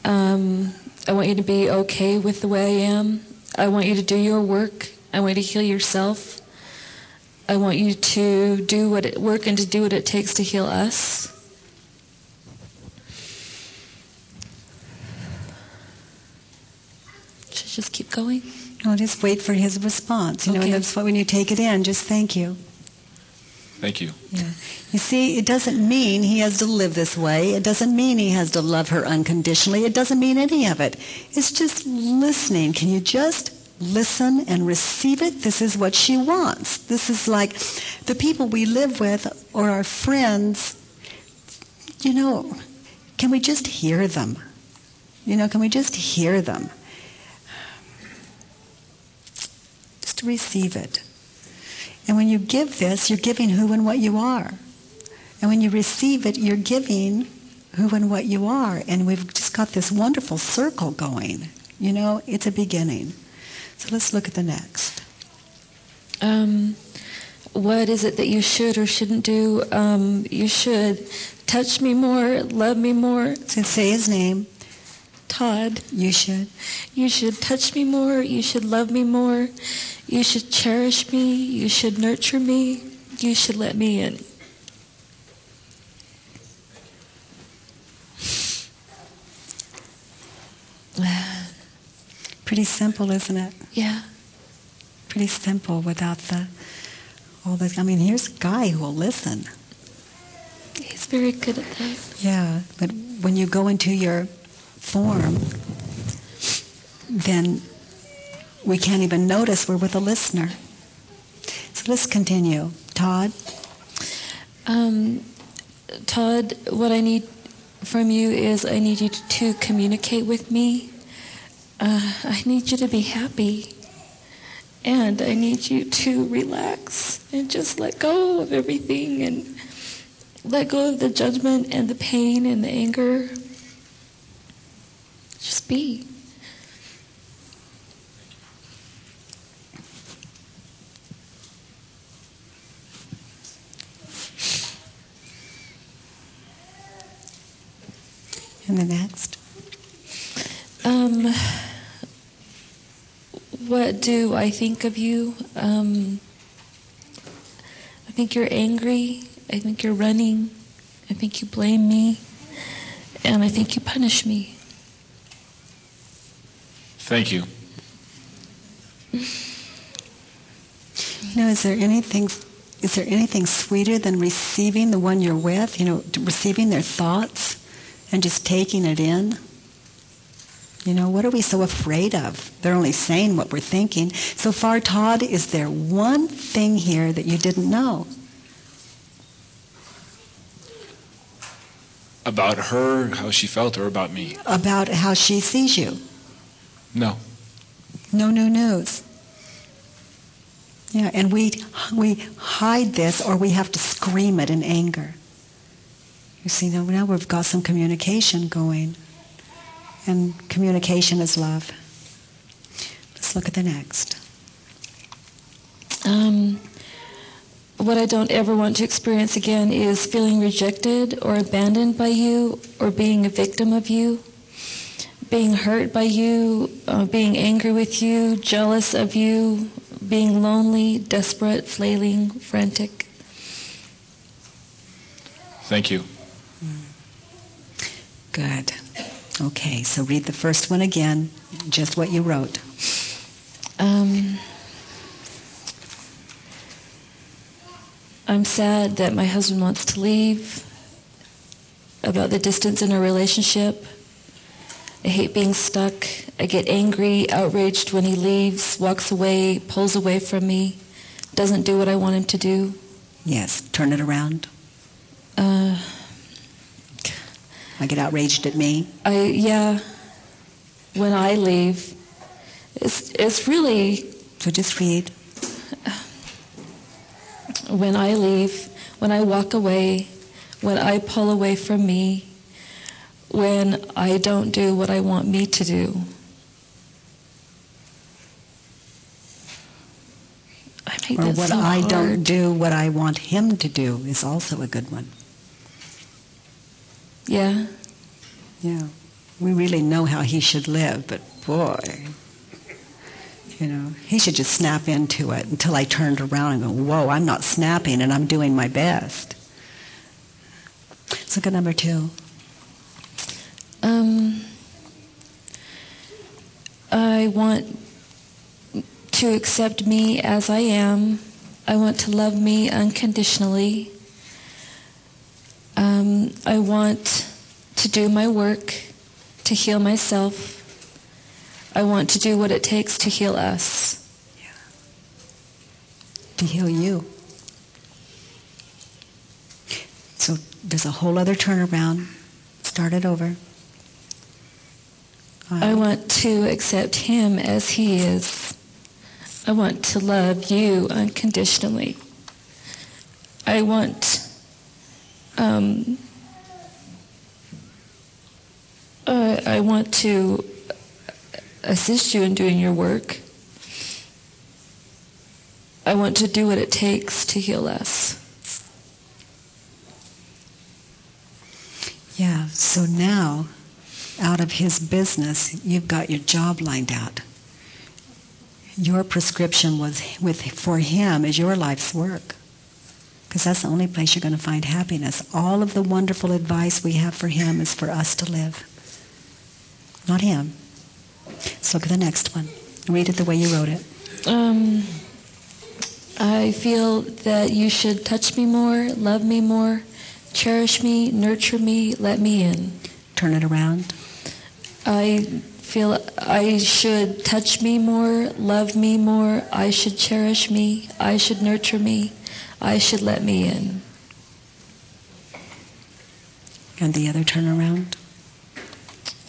Um, I want you to be okay with the way I am. I want you to do your work. I want you to heal yourself. I want you to do what it, work and to do what it takes to heal us. Should I just keep going? No, just wait for his response. You know, Okay. and that's what when you take it in, just thank you. Thank you. Yeah. You see, it doesn't mean he has to live this way. It doesn't mean he has to love her unconditionally. It doesn't mean any of it. It's just listening. Can you just listen and receive it? This is what she wants. This is like the people we live with or our friends. You know, can we just hear them? You know, can we just hear them? Just receive it. And when you give this, you're giving who and what you are. And when you receive it, you're giving who and what you are. And we've just got this wonderful circle going. You know, it's a beginning. So let's look at the next. Um, what is it that you should or shouldn't do? Um, you should touch me more, love me more. So say his name. Todd. You should. You should touch me more. You should love me more. You should cherish me. You should nurture me. You should let me in. Pretty simple, isn't it? Yeah. Pretty simple without the all the. I mean, here's a guy who will listen. He's very good at that. Yeah, but when you go into your form, then we can't even notice we're with a listener. So let's continue. Todd? Um, Todd, what I need from you is I need you to communicate with me. Uh, I need you to be happy. And I need you to relax and just let go of everything and let go of the judgment and the pain and the anger. Just be. And the next? Um, what do I think of you? Um, I think you're angry. I think you're running. I think you blame me. And I think you punish me. Thank you. You know, is there anything is there anything sweeter than receiving the one you're with? You know, receiving their thoughts and just taking it in. You know, what are we so afraid of? They're only saying what we're thinking. So far, Todd, is there one thing here that you didn't know? About her, how she felt, or about me? About how she sees you? No. No new news. Yeah, and we we hide this or we have to scream it in anger. You see, now, now we've got some communication going. And communication is love. Let's look at the next. Um, what I don't ever want to experience again is feeling rejected or abandoned by you or being a victim of you, being hurt by you, uh, being angry with you, jealous of you, being lonely, desperate, flailing, frantic. Thank you. Good. Okay, so read the first one again, just what you wrote. Um, I'm sad that my husband wants to leave, about the distance in our relationship. I hate being stuck. I get angry, outraged when he leaves, walks away, pulls away from me, doesn't do what I want him to do. Yes, turn it around. Uh, I get outraged at me. I yeah. When I leave, it's it's really So just read. when I leave, when I walk away, when I pull away from me, when I don't do what I want me to do. I make Or what so I hard. don't do, what I want him to do is also a good one. Yeah. Yeah. We really know how he should live, but boy, you know, he should just snap into it until I turned around and go, whoa, I'm not snapping and I'm doing my best. Let's look at number two. Um, I want to accept me as I am. I want to love me unconditionally. Um, I want to do my work to heal myself. I want to do what it takes to heal us. to heal you. So there's a whole other turnaround. Start it over. I want to accept him as he is. I want to love you unconditionally. I want um, I, I want to assist you in doing your work. I want to do what it takes to heal us. Yeah, so now, out of his business, you've got your job lined out. Your prescription was with for him is your life's work. Because that's the only place you're going to find happiness. All of the wonderful advice we have for him is for us to live. Not him. Let's look at the next one. Read it the way you wrote it. Um, I feel that you should touch me more, love me more, cherish me, nurture me, let me in. Turn it around. I feel I should touch me more, love me more, I should cherish me, I should nurture me, I should let me in. And the other turn around.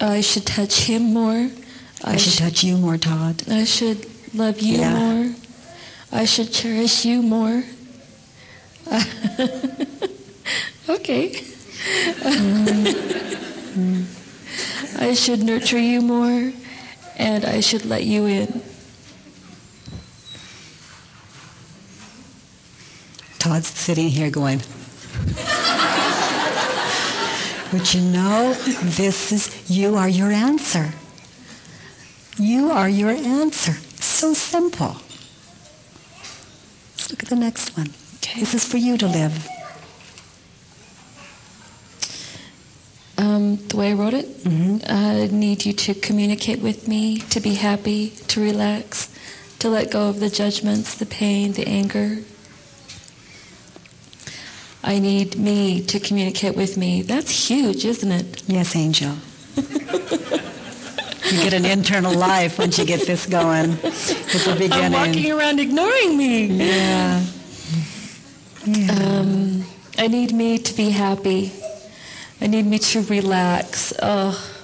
I should touch him more. I, should touch you more, Todd. I should love you Yeah. more. I should cherish you more. okay. Mm, mm. I should nurture you more, and I should let you in. Todd's sitting here going. but you know, this is, you are your answer. You are your answer. It's so simple. Let's look at the next one. This is for you to live. Um, the way I wrote it, I need you to communicate with me, to be happy, to relax, to let go of the judgments, the pain, the anger. I need me to communicate with me. That's huge, isn't it? Yes, Angel. you get an internal life once you get this going at the beginning. I'm walking around ignoring me. Yeah. Yeah. Um, I need me to be happy. I need me to relax. Oh,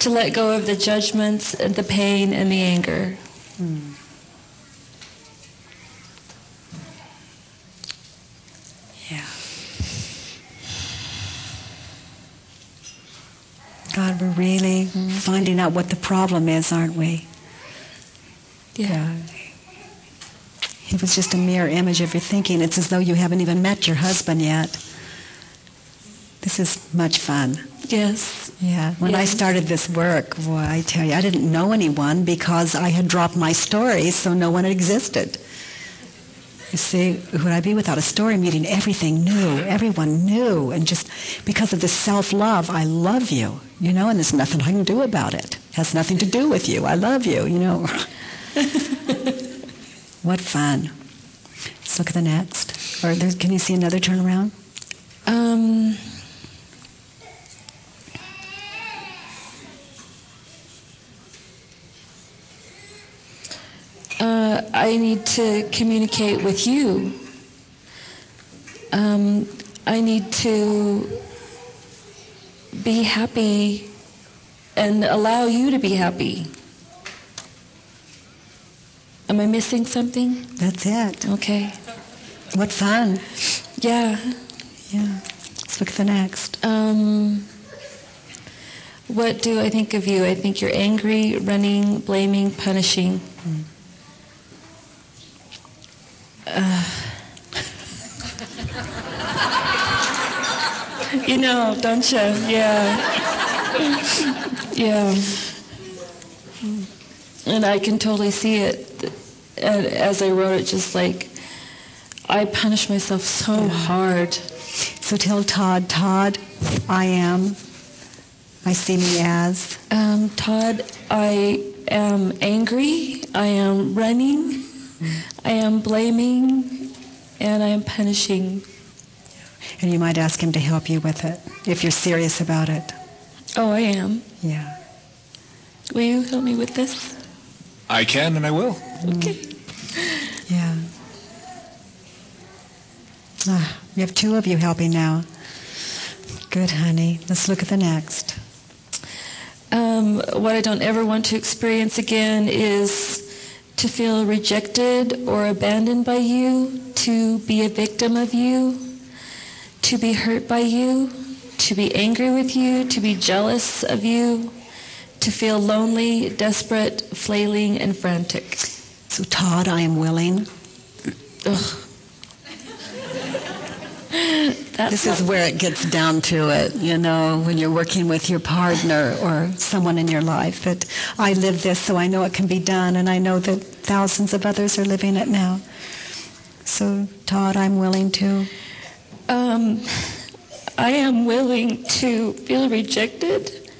to let go of the judgments and the pain and the anger. Hmm. Yeah. God, we're really finding out what the problem is, aren't we? Yeah. He was just a mere image of your thinking. It's as though you haven't even met your husband yet. This is much fun. Yes. Yeah. When I started this work, boy, I tell you, I didn't know anyone because I had dropped my stories, so no one existed. You see, who would I be without a story meeting? Everything new, everyone new, and just because of this self-love, I love you, you know, and there's nothing I can do about it. It has nothing to do with you. I love you, you know. what fun! Let's look at the next. Or there's, can you see another turnaround? Um, uh, I need to communicate with you. Um, I need to be happy and allow you to be happy. Am I missing something? That's it. Okay. What fun! Yeah. Yeah. Let's look at the next. Um, what do I think of you? I think you're angry, running, blaming, punishing. Uh, you know, don't you? Yeah. yeah. And I can totally see it and as I wrote it, just like I punish myself so hard. So tell Todd, Todd, I am. I see me as. Um, Todd, I am angry, I am running, I am blaming, and I am punishing. And you might ask him to help you with it if you're serious about it. Oh, I am. Yeah. Will you help me with this? I can and I will. Okay. Yeah. Ah, we have two of you helping now. Good, honey. Let's look at the next. Um, what I don't ever want to experience again is to feel rejected or abandoned by you, to be a victim of you, to be hurt by you. to be angry with you, to be jealous of you, to feel lonely, desperate, flailing, and frantic. So, Todd, I am willing. Ugh. This is where it gets down to it, you know, when you're working with your partner or someone in your life. But I live this, so I know it can be done, and I know that thousands of others are living it now. So, Todd, I'm willing to. Um, I am willing to feel rejected,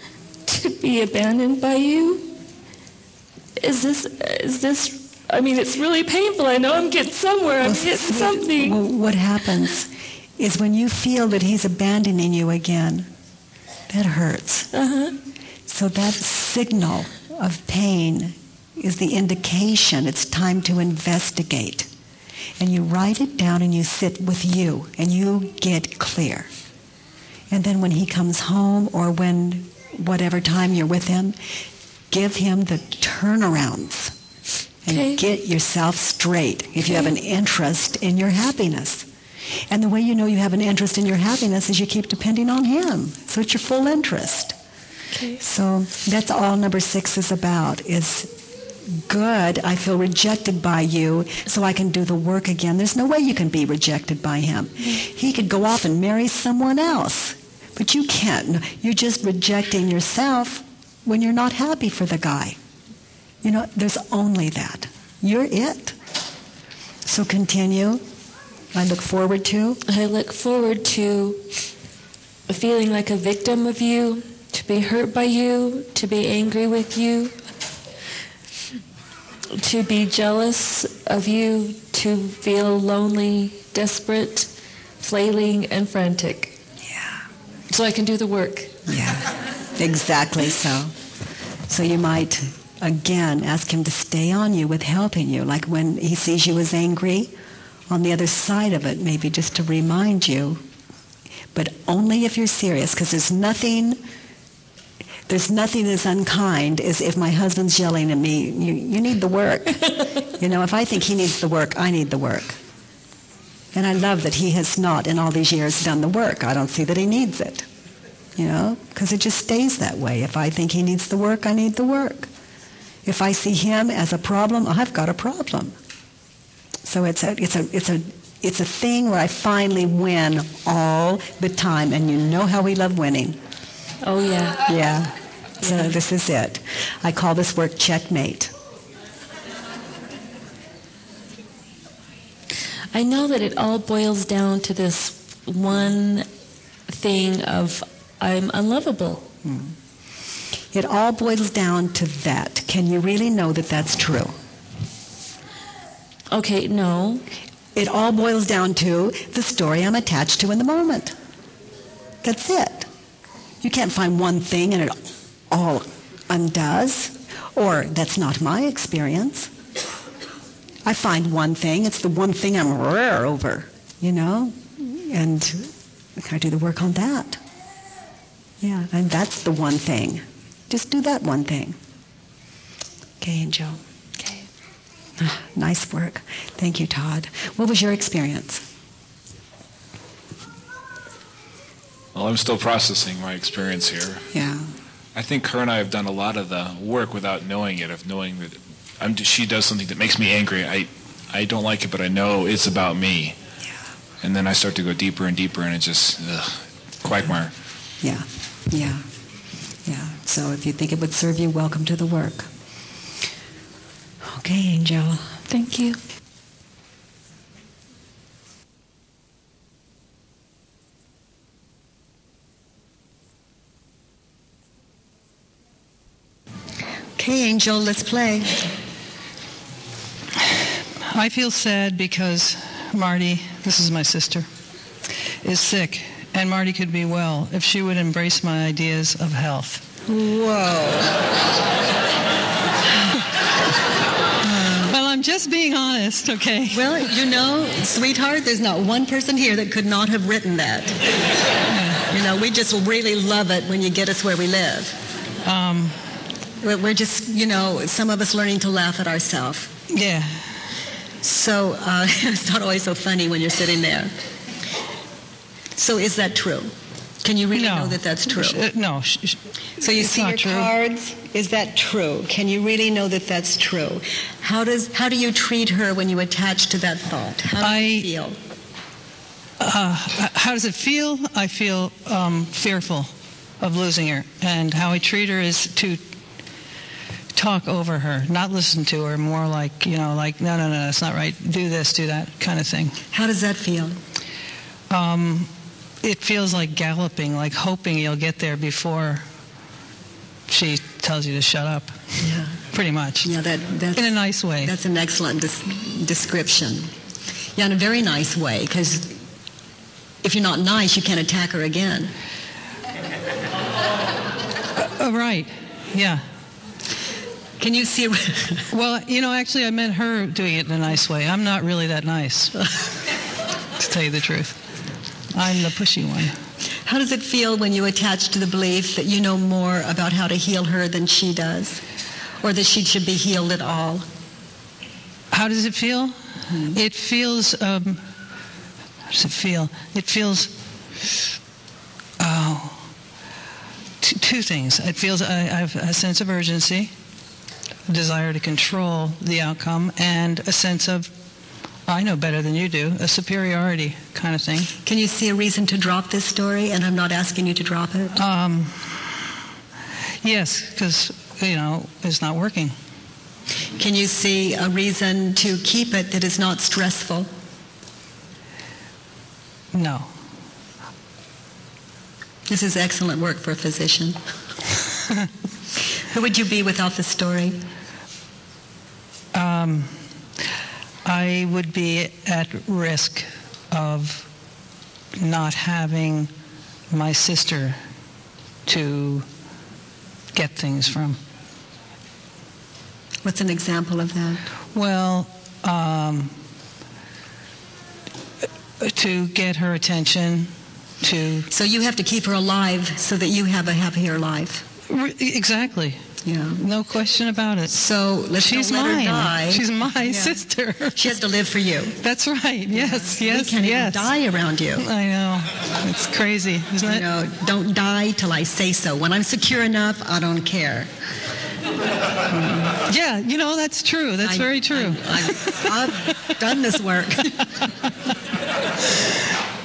to be abandoned by you. Is this, is this, I mean, it's really painful. I know I'm getting somewhere. I'm getting something. Well, what happens is when you feel that he's abandoning you again, that hurts. Uh-huh. So that signal of pain is the indication it's time to investigate. And you write it down and you sit with you and you get clear. And then when he comes home or when whatever time you're with him, give him the turnarounds and Okay. get yourself straight if you have an interest in your happiness. And the way you know you have an interest in your happiness is you keep depending on him. So it's your full interest. Okay. So that's all number six is about is good. I feel rejected by you, so I can do the work again. There's no way you can be rejected by him. Mm-hmm. He could go off and marry someone else, but you can't. You're just rejecting yourself when you're not happy for the guy. You know, there's only that. You're it. So continue. I look forward to. I look forward to feeling like a victim of you, to be hurt by you, to be angry with you, to be jealous of you, to feel lonely, desperate, flailing, and frantic. Yeah. So I can do the work. Yeah, exactly so. So you might, again, ask him to stay on you with helping you. Like when he sees you as angry, on the other side of it, maybe just to remind you. But only if you're serious, because there's nothing. There's nothing as unkind as if my husband's yelling at me, you, you need the work. you know, if I think he needs the work, I need the work. And I love that he has not, in all these years, done the work. I don't see that he needs it you know, because it just stays that way. If I think he needs the work, I need the work. If I see him as a problem, I've got a problem. So it's a, it's a, it's a, it's a thing where I finally win all the time, and you know how we love winning. Oh, yeah. Yeah. So this is it. I call this work checkmate. I know that it all boils down to this one thing of I'm unlovable. Hmm. It all boils down to that. Can you really know that that's true? Okay, no. It all boils down to the story I'm attached to in the moment. That's it. You can't find one thing and it all undoes. Or that's not my experience. I find one thing, it's the one thing I'm rare over, you know? And I do the work on that. Yeah, and that's the one thing. Just do that one thing. Okay, Angel. Okay. Nice work. Thank you, Todd. What was your experience? Well, I'm still processing my experience here. Yeah. I think her and I have done a lot of the work without knowing it, of knowing that I'm, she does something that makes me angry. I, I don't like it, but I know it's about me. Yeah. And then I start to go deeper and deeper, and it just, ugh, quagmire. Yeah. Yeah. Yeah. So if you think it would serve you, welcome to the work. Okay, Angel. Thank you. Okay, Angel, let's play. I feel sad because Marty, this is my sister, is sick, and Marty could be well if she would embrace my ideas of health. Whoa. Well, I'm just being honest, okay? Well, you know, sweetheart, there's not one person here that could not have written that. You know, we just really love it when you get us where we live. Um, We're we're just, you know, some of us learning to laugh at ourselves. yeah. So uh, it's not always so funny when you're sitting there. So is that true? Can you really No. know that that's true? Uh, no. So you it's see your true. cards. Is that true? Can you really know that that's true? How does how do you treat her when you attach to that thought? How do I- you feel? Uh, how does it feel? I feel um, fearful of losing her, and how I treat her is to talk over her, not listen to her. More like you know, like no, no, no, that's not right. Do this, do that, kind of thing. How does that feel? Um, it feels like galloping, like hoping you'll get there before she tells you to shut up. Yeah. Pretty much. Yeah, that that's In a nice way. That's an excellent des- description. Yeah, in a very nice way, because if you're not nice, you can't attack her again. Oh, right. Yeah. Can you see? Well, you know, actually, I meant her doing it in a nice way. I'm not really that nice, to tell you the truth. I'm the pushy one. How does it feel when you attach to the belief that you know more about how to heal her than she does, or that she should be healed at all? How does it feel? It feels. Um, how does it feel? It feels. Oh. Two, two things. It feels I, I have a sense of urgency, a desire to control the outcome, and a sense of I know better than you do, a superiority kind of thing. Can you see a reason to drop this story? And I'm not asking you to drop it. Um, yes, because you know it's not working. Can you see a reason to keep it that is not stressful? No. This is excellent work for a physician. Who would you be without the story? Um, I would be at risk of not having my sister to get things from. What's an example of that? Well, um, to get her attention, to So you have to keep her alive so that you have a happier life. Exactly, Yeah. no question about it. So let's She's mine. She's my Yeah. sister. She has to live for you. That's right. Yes, yes, we can't yes. even die around you. I know. It's crazy, isn't You it? know, don't die till I say so. When I'm secure enough, I don't care. Yeah, you know that's true. That's I- very true. I, have done this work.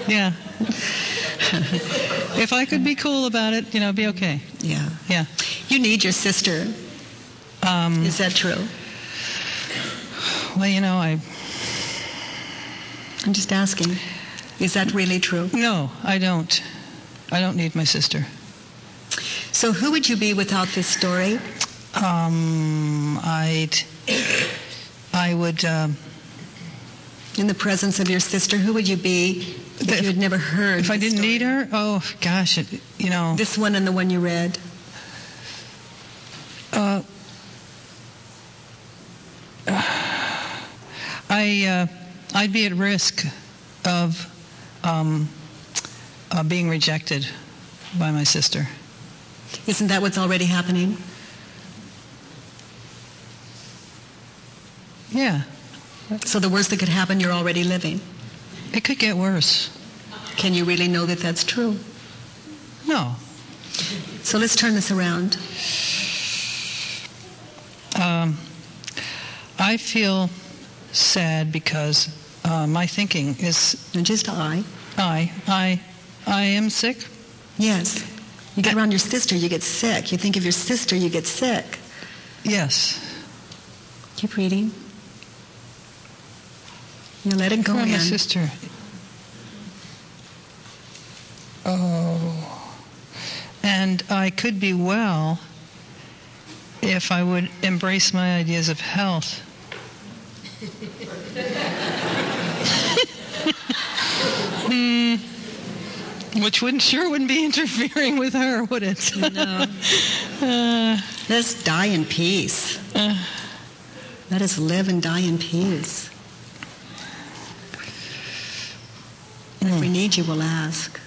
yeah. if I could be cool about it, you know, be okay. Yeah. Yeah. You need your sister. Um, Is that true? well, you know, I I'm just asking. Is that really true? no, I don't. I don't need my sister. So who would you be without this story? Um, I'd. I would. Um, In the presence of your sister, who would you be if you had never heard? if I didn't story? need her, oh gosh, it, you know. This one and the one you read. Uh, I uh, I'd be at risk of um, uh, being rejected by my sister. Isn't that what's already happening? Yeah, So the worst that could happen, you're already living. it could get worse. Can you really know that that's true? No, So let's turn this around. Um, I feel sad because uh, my thinking is And just I. I I I am sick. Yes. You get around your sister, you get sick. You think of your sister, you get sick. Yes, Keep reading. You let it go in. my sister. Oh, and I could be well if I would embrace my ideas of health. Hmm. Which wouldn't sure wouldn't be interfering with her, would it? No. Uh, Let's die in peace. uh, Let us live and die in peace. And if we need you, we'll ask.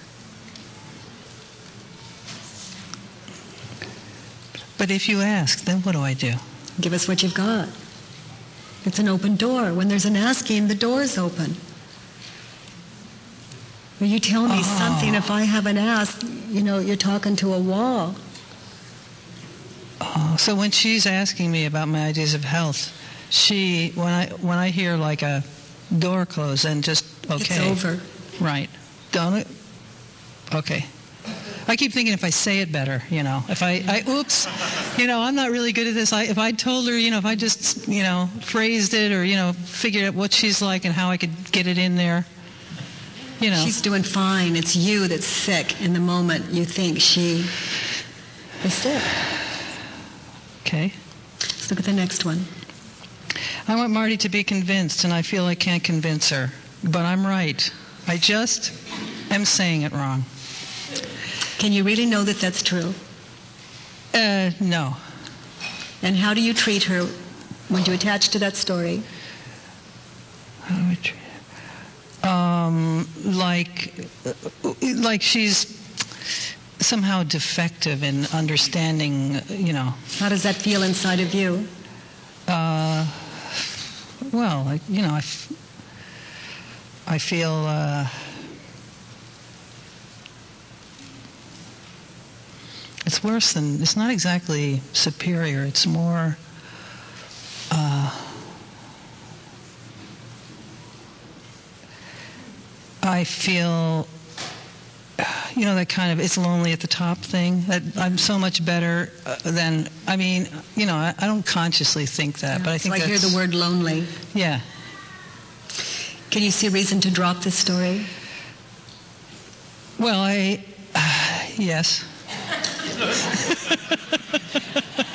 But if you ask, then what do I do? Give us what you've got. It's an open door. When there's an asking, the door is open. Will you tell me Oh. something if I haven't asked? You know, you're talking to a wall. Oh, so when she's asking me about my ideas of health, she when I when I hear like a door close and just okay, It's over. right? Don't it? Okay. I keep thinking if I say it better, you know, if I, I oops, you know, I'm not really good at this. I, if I told her, you know, if I just, you know, phrased it or, you know, figured out what she's like and how I could get it in there, you know. She's doing fine. It's you that's sick in the moment you think she is sick. okay. Let's look at the next one. I want Marty to be convinced, and I feel I can't convince her. But I'm right. I just am saying it wrong. Can you really know that that's true? Uh, no. And how do you treat her when you attach to that story? How do I treat her? Um, like, uh, like she's somehow defective in understanding, you know. How does that feel inside of you? Uh, well, like, you know, I, f- I feel. Uh, it's worse than. It's not exactly superior. It's more. Uh, I feel. You know that kind of it's lonely at the top thing. That I'm so much better uh, than. I mean, you know, I, I don't consciously think that, but I so think I hear the word lonely. Yeah. Can you see a reason to drop this story? Well, I. yes.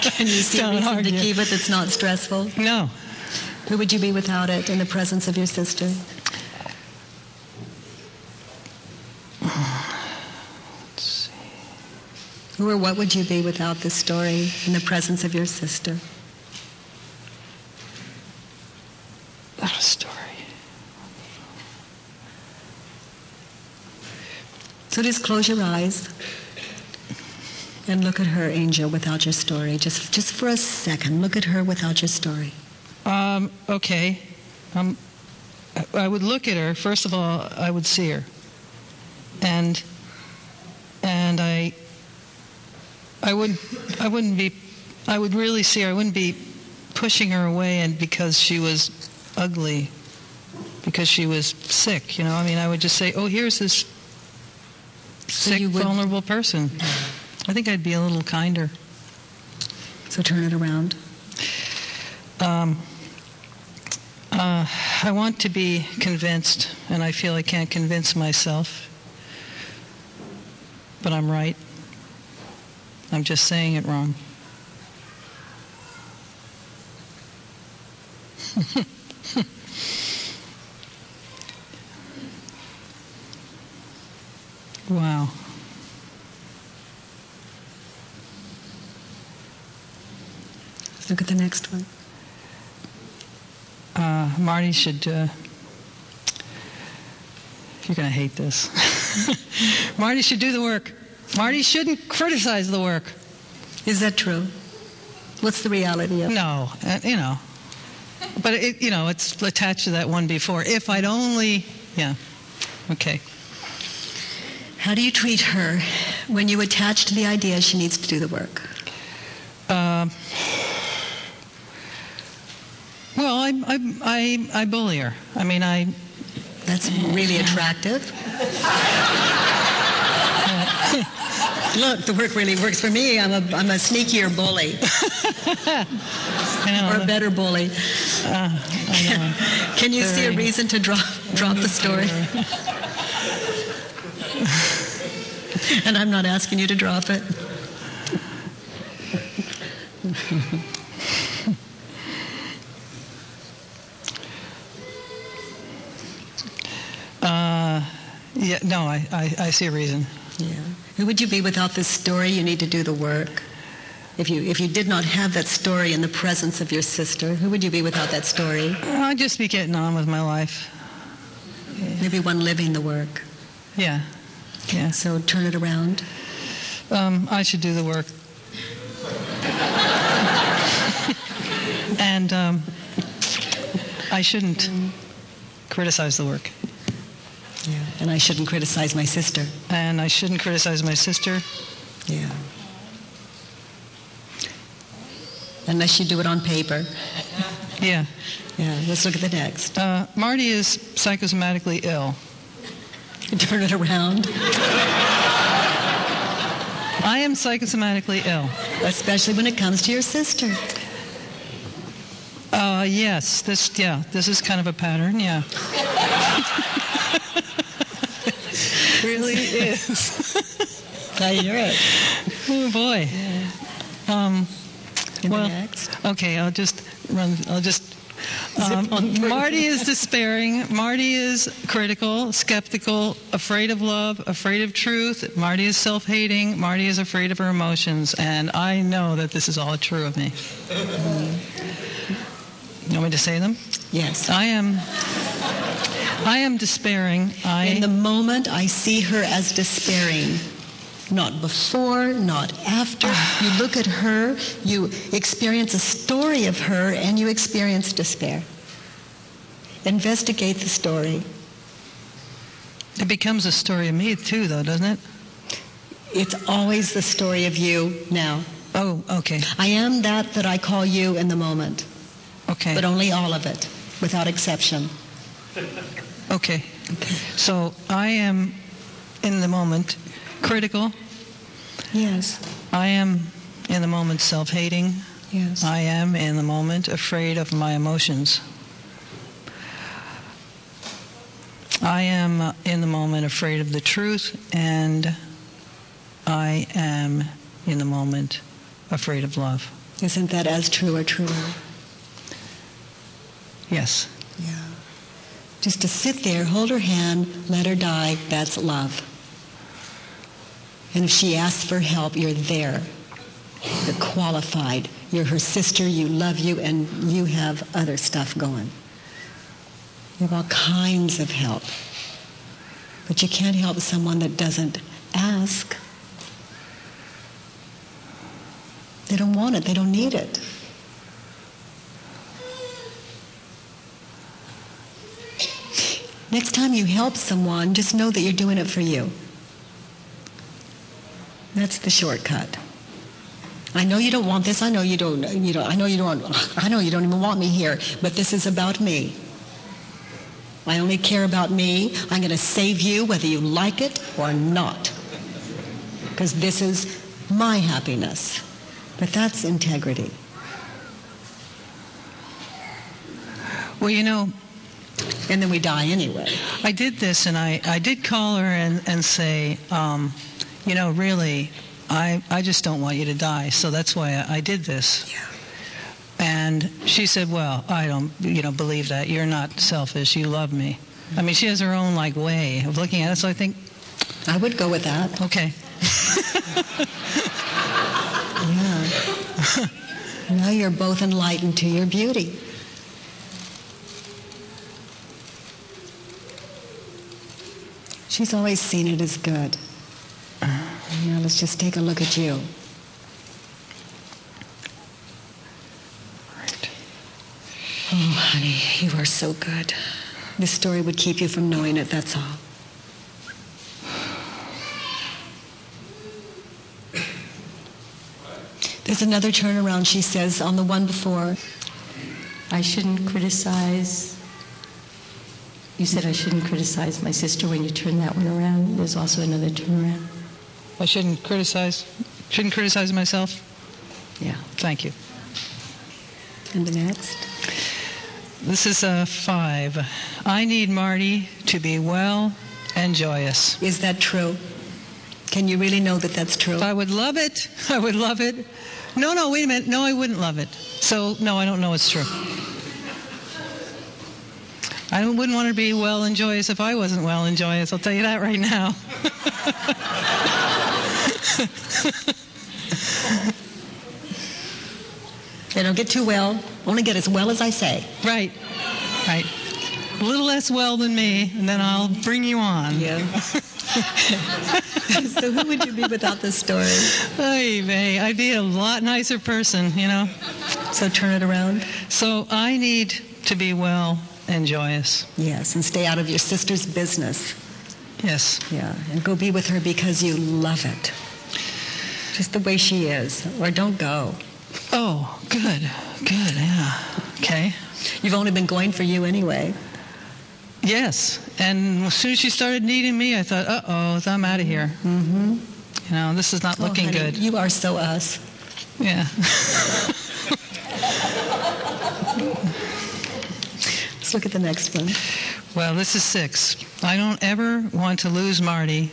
Can you see Don't reason to argue. keep it that's not stressful? No. Who would you be without it in the presence of your sister? Let's see. Who or what would you be without this story in the presence of your sister? Not a story. So just close your eyes and look at her, Angel, without your story. Just, just for a second, look at her without your story. Um, okay. Um, I- would look at her. First of all, I would see her, and and I I wouldn't I wouldn't be I would really see her. I wouldn't be pushing her away, and because she was ugly, because she was sick. You know, I mean, I would just say, "Oh, here's this sick, would- vulnerable person." I think I'd be a little kinder. So turn it around. Um, uh, I want to be convinced, and I feel I can't convince myself. But I'm right. I'm just saying it wrong. wow. Look at the next one. Uh, Marty should. Uh, you're going to hate this. Marty should do the work. Marty shouldn't criticize the work. Is that true? What's the reality of it? No, uh, you know. But it, you know, it's attached to that one before. If I'd only, yeah, okay. How do you treat her when you attach to the idea she needs to do the work? Um, well, I, I, I, I bully her. I mean, I. That's really attractive. Look, the work really works for me. I'm a, I'm a sneakier bully. or a better bully. Uh, know. Can you see a reason to drop, drop the story? and I'm not asking you to drop it. Yeah, no, I, I, I see a reason. Yeah. Who would you be without this story? You need to do the work. If you, if you did not have that story in the presence of your sister, who would you be without that story? I'd just be getting on with my life. Maybe one living the work. Yeah, yeah. So turn it around. Um, I should do the work. and um, I shouldn't criticize the work. And I shouldn't criticize my sister. And I shouldn't criticize my sister. Yeah. Unless you do it on paper. Yeah. Yeah, let's look at the next. Uh, Marty is psychosomatically ill. Turn it around. I am psychosomatically ill. Especially when it comes to your sister. Uh, yes, this yeah, this is kind of a pattern. Yeah. really is. I hear it. Oh boy. Um, well, next. okay, I'll just run. I'll just. Um. Marty is despairing. Marty is critical, skeptical, afraid of love, afraid of truth. Marty is self-hating. Marty is afraid of her emotions, and I know that this is all true of me. You want me to say them? Yes. I am. I am despairing. I. In the moment, I see her as despairing. Not before, not after. You look at her, you experience a story of her, and you experience despair. Investigate the story. it becomes a story of me too, though, doesn't it? It's always the story of you now. Oh, okay, I am that that I call you in the moment, okay. but only all of it, without exception. Okay. okay. So I am in the moment critical. Yes. I am in the moment self hating. Yes. I am in the moment afraid of my emotions. I am in the moment afraid of the truth, and I am in the moment afraid of love. Isn't that as true or truer? Yes. Just to sit there, hold her hand, let her die, that's love. And if she asks for help, you're there. You're qualified. You're her sister, you love you, and you have other stuff going. You have all kinds of help. But you can't help someone that doesn't ask. They don't want it, they don't need it. Next time you help someone, just know that you're doing it for you. That's the shortcut. I know you don't want this. I know you don't. You don't. I know you don't. I know you don't even want me here. But this is about me. I only care about me. I'm going to save you whether you like it or not. Because this is my happiness. But that's integrity. Well, you know, And then we die anyway. I did this, and I, I did call her and, and say, um, you know, really, I, I just don't want you to die, so that's why I, I did this. Yeah. And she said, well, I don't, you know, believe that. You're not selfish. You love me. I mean, she has her own, like, way of looking at it, so I think, I would go with that. okay. Yeah. now you're both enlightened to your beauty. She's always seen it as good. Now let's just take a look at you. Oh, honey, you are so good. This story would keep you from knowing it, that's all. There's another turnaround, she says, on the one before. I shouldn't criticize. You said I shouldn't criticize my sister when you turn that one around. There's also another turnaround. I shouldn't criticize, shouldn't criticize myself. Yeah. Thank you. And the next? This is a five. I need Marty to be well and joyous. Is that true? Can you really know that that's true? I would love it. I would love it. No, no, wait a minute. No, I wouldn't love it. So, no, I don't know it's true. I wouldn't want to be well and joyous if I wasn't well and joyous. I'll tell you that right now. They don't get too well. Only get as well as I say. right, right. A little less well than me, and then I'll bring you on. Yeah. so who would you be without this story? Hey, vey, I'd be a lot nicer person, you know. So turn it around. So I need to be well and joyous. Yes, and stay out of your sister's business. Yes. Yeah, and go be with her because you love it. Just the way she is. Or don't go. Oh, good. Good, yeah. Okay. You've only been going for you anyway. Yes. And as soon as she started needing me, I thought, uh oh, I'm out of here. Mm-hmm. You know, this is not Oh, looking honey, good. You are so us. Yeah. Let's look at the next one. Well, this is six. I don't ever want to lose Marty.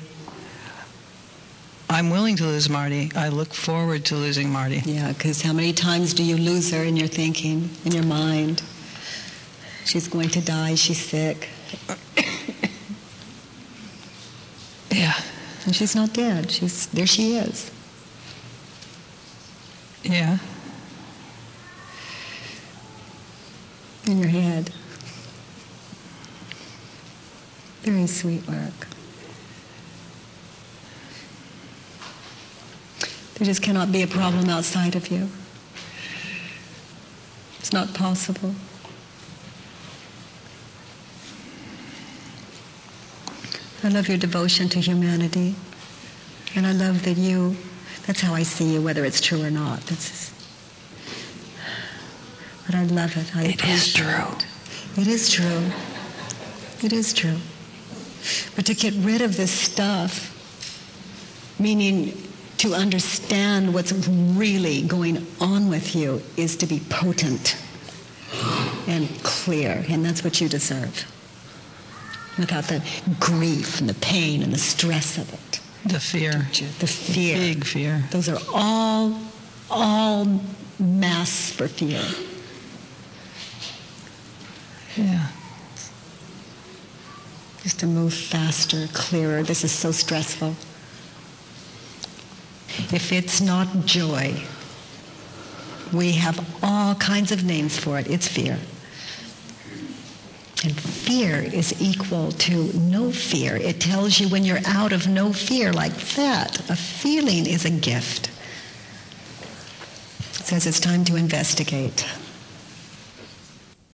I'm willing to lose Marty. I look forward to losing Marty. Yeah, because how many times do you lose her in your thinking, in your mind? She's going to die, she's sick. Yeah. And she's not dead. She's there she is. Yeah. In your head. Very sweet work. There just cannot be a problem outside of you. It's not possible. I love your devotion to humanity. And I love that you, that's how I see you, whether it's true or not. That's, just, but I love it. I It is true. It. it is true. It is true. But to get rid of this stuff, meaning to understand what's really going on with you, is to be potent and clear. And that's what you deserve. Without the grief and the pain and the stress of it. The fear. The fear. Big fear. Those are all, all masks for fear. Yeah. Just to move faster, clearer. This is so stressful. If it's not joy, we have all kinds of names for it. It's fear. And fear is equal to no fear. It tells you when you're out of no fear like that. A feeling is a gift. It says it's time to investigate.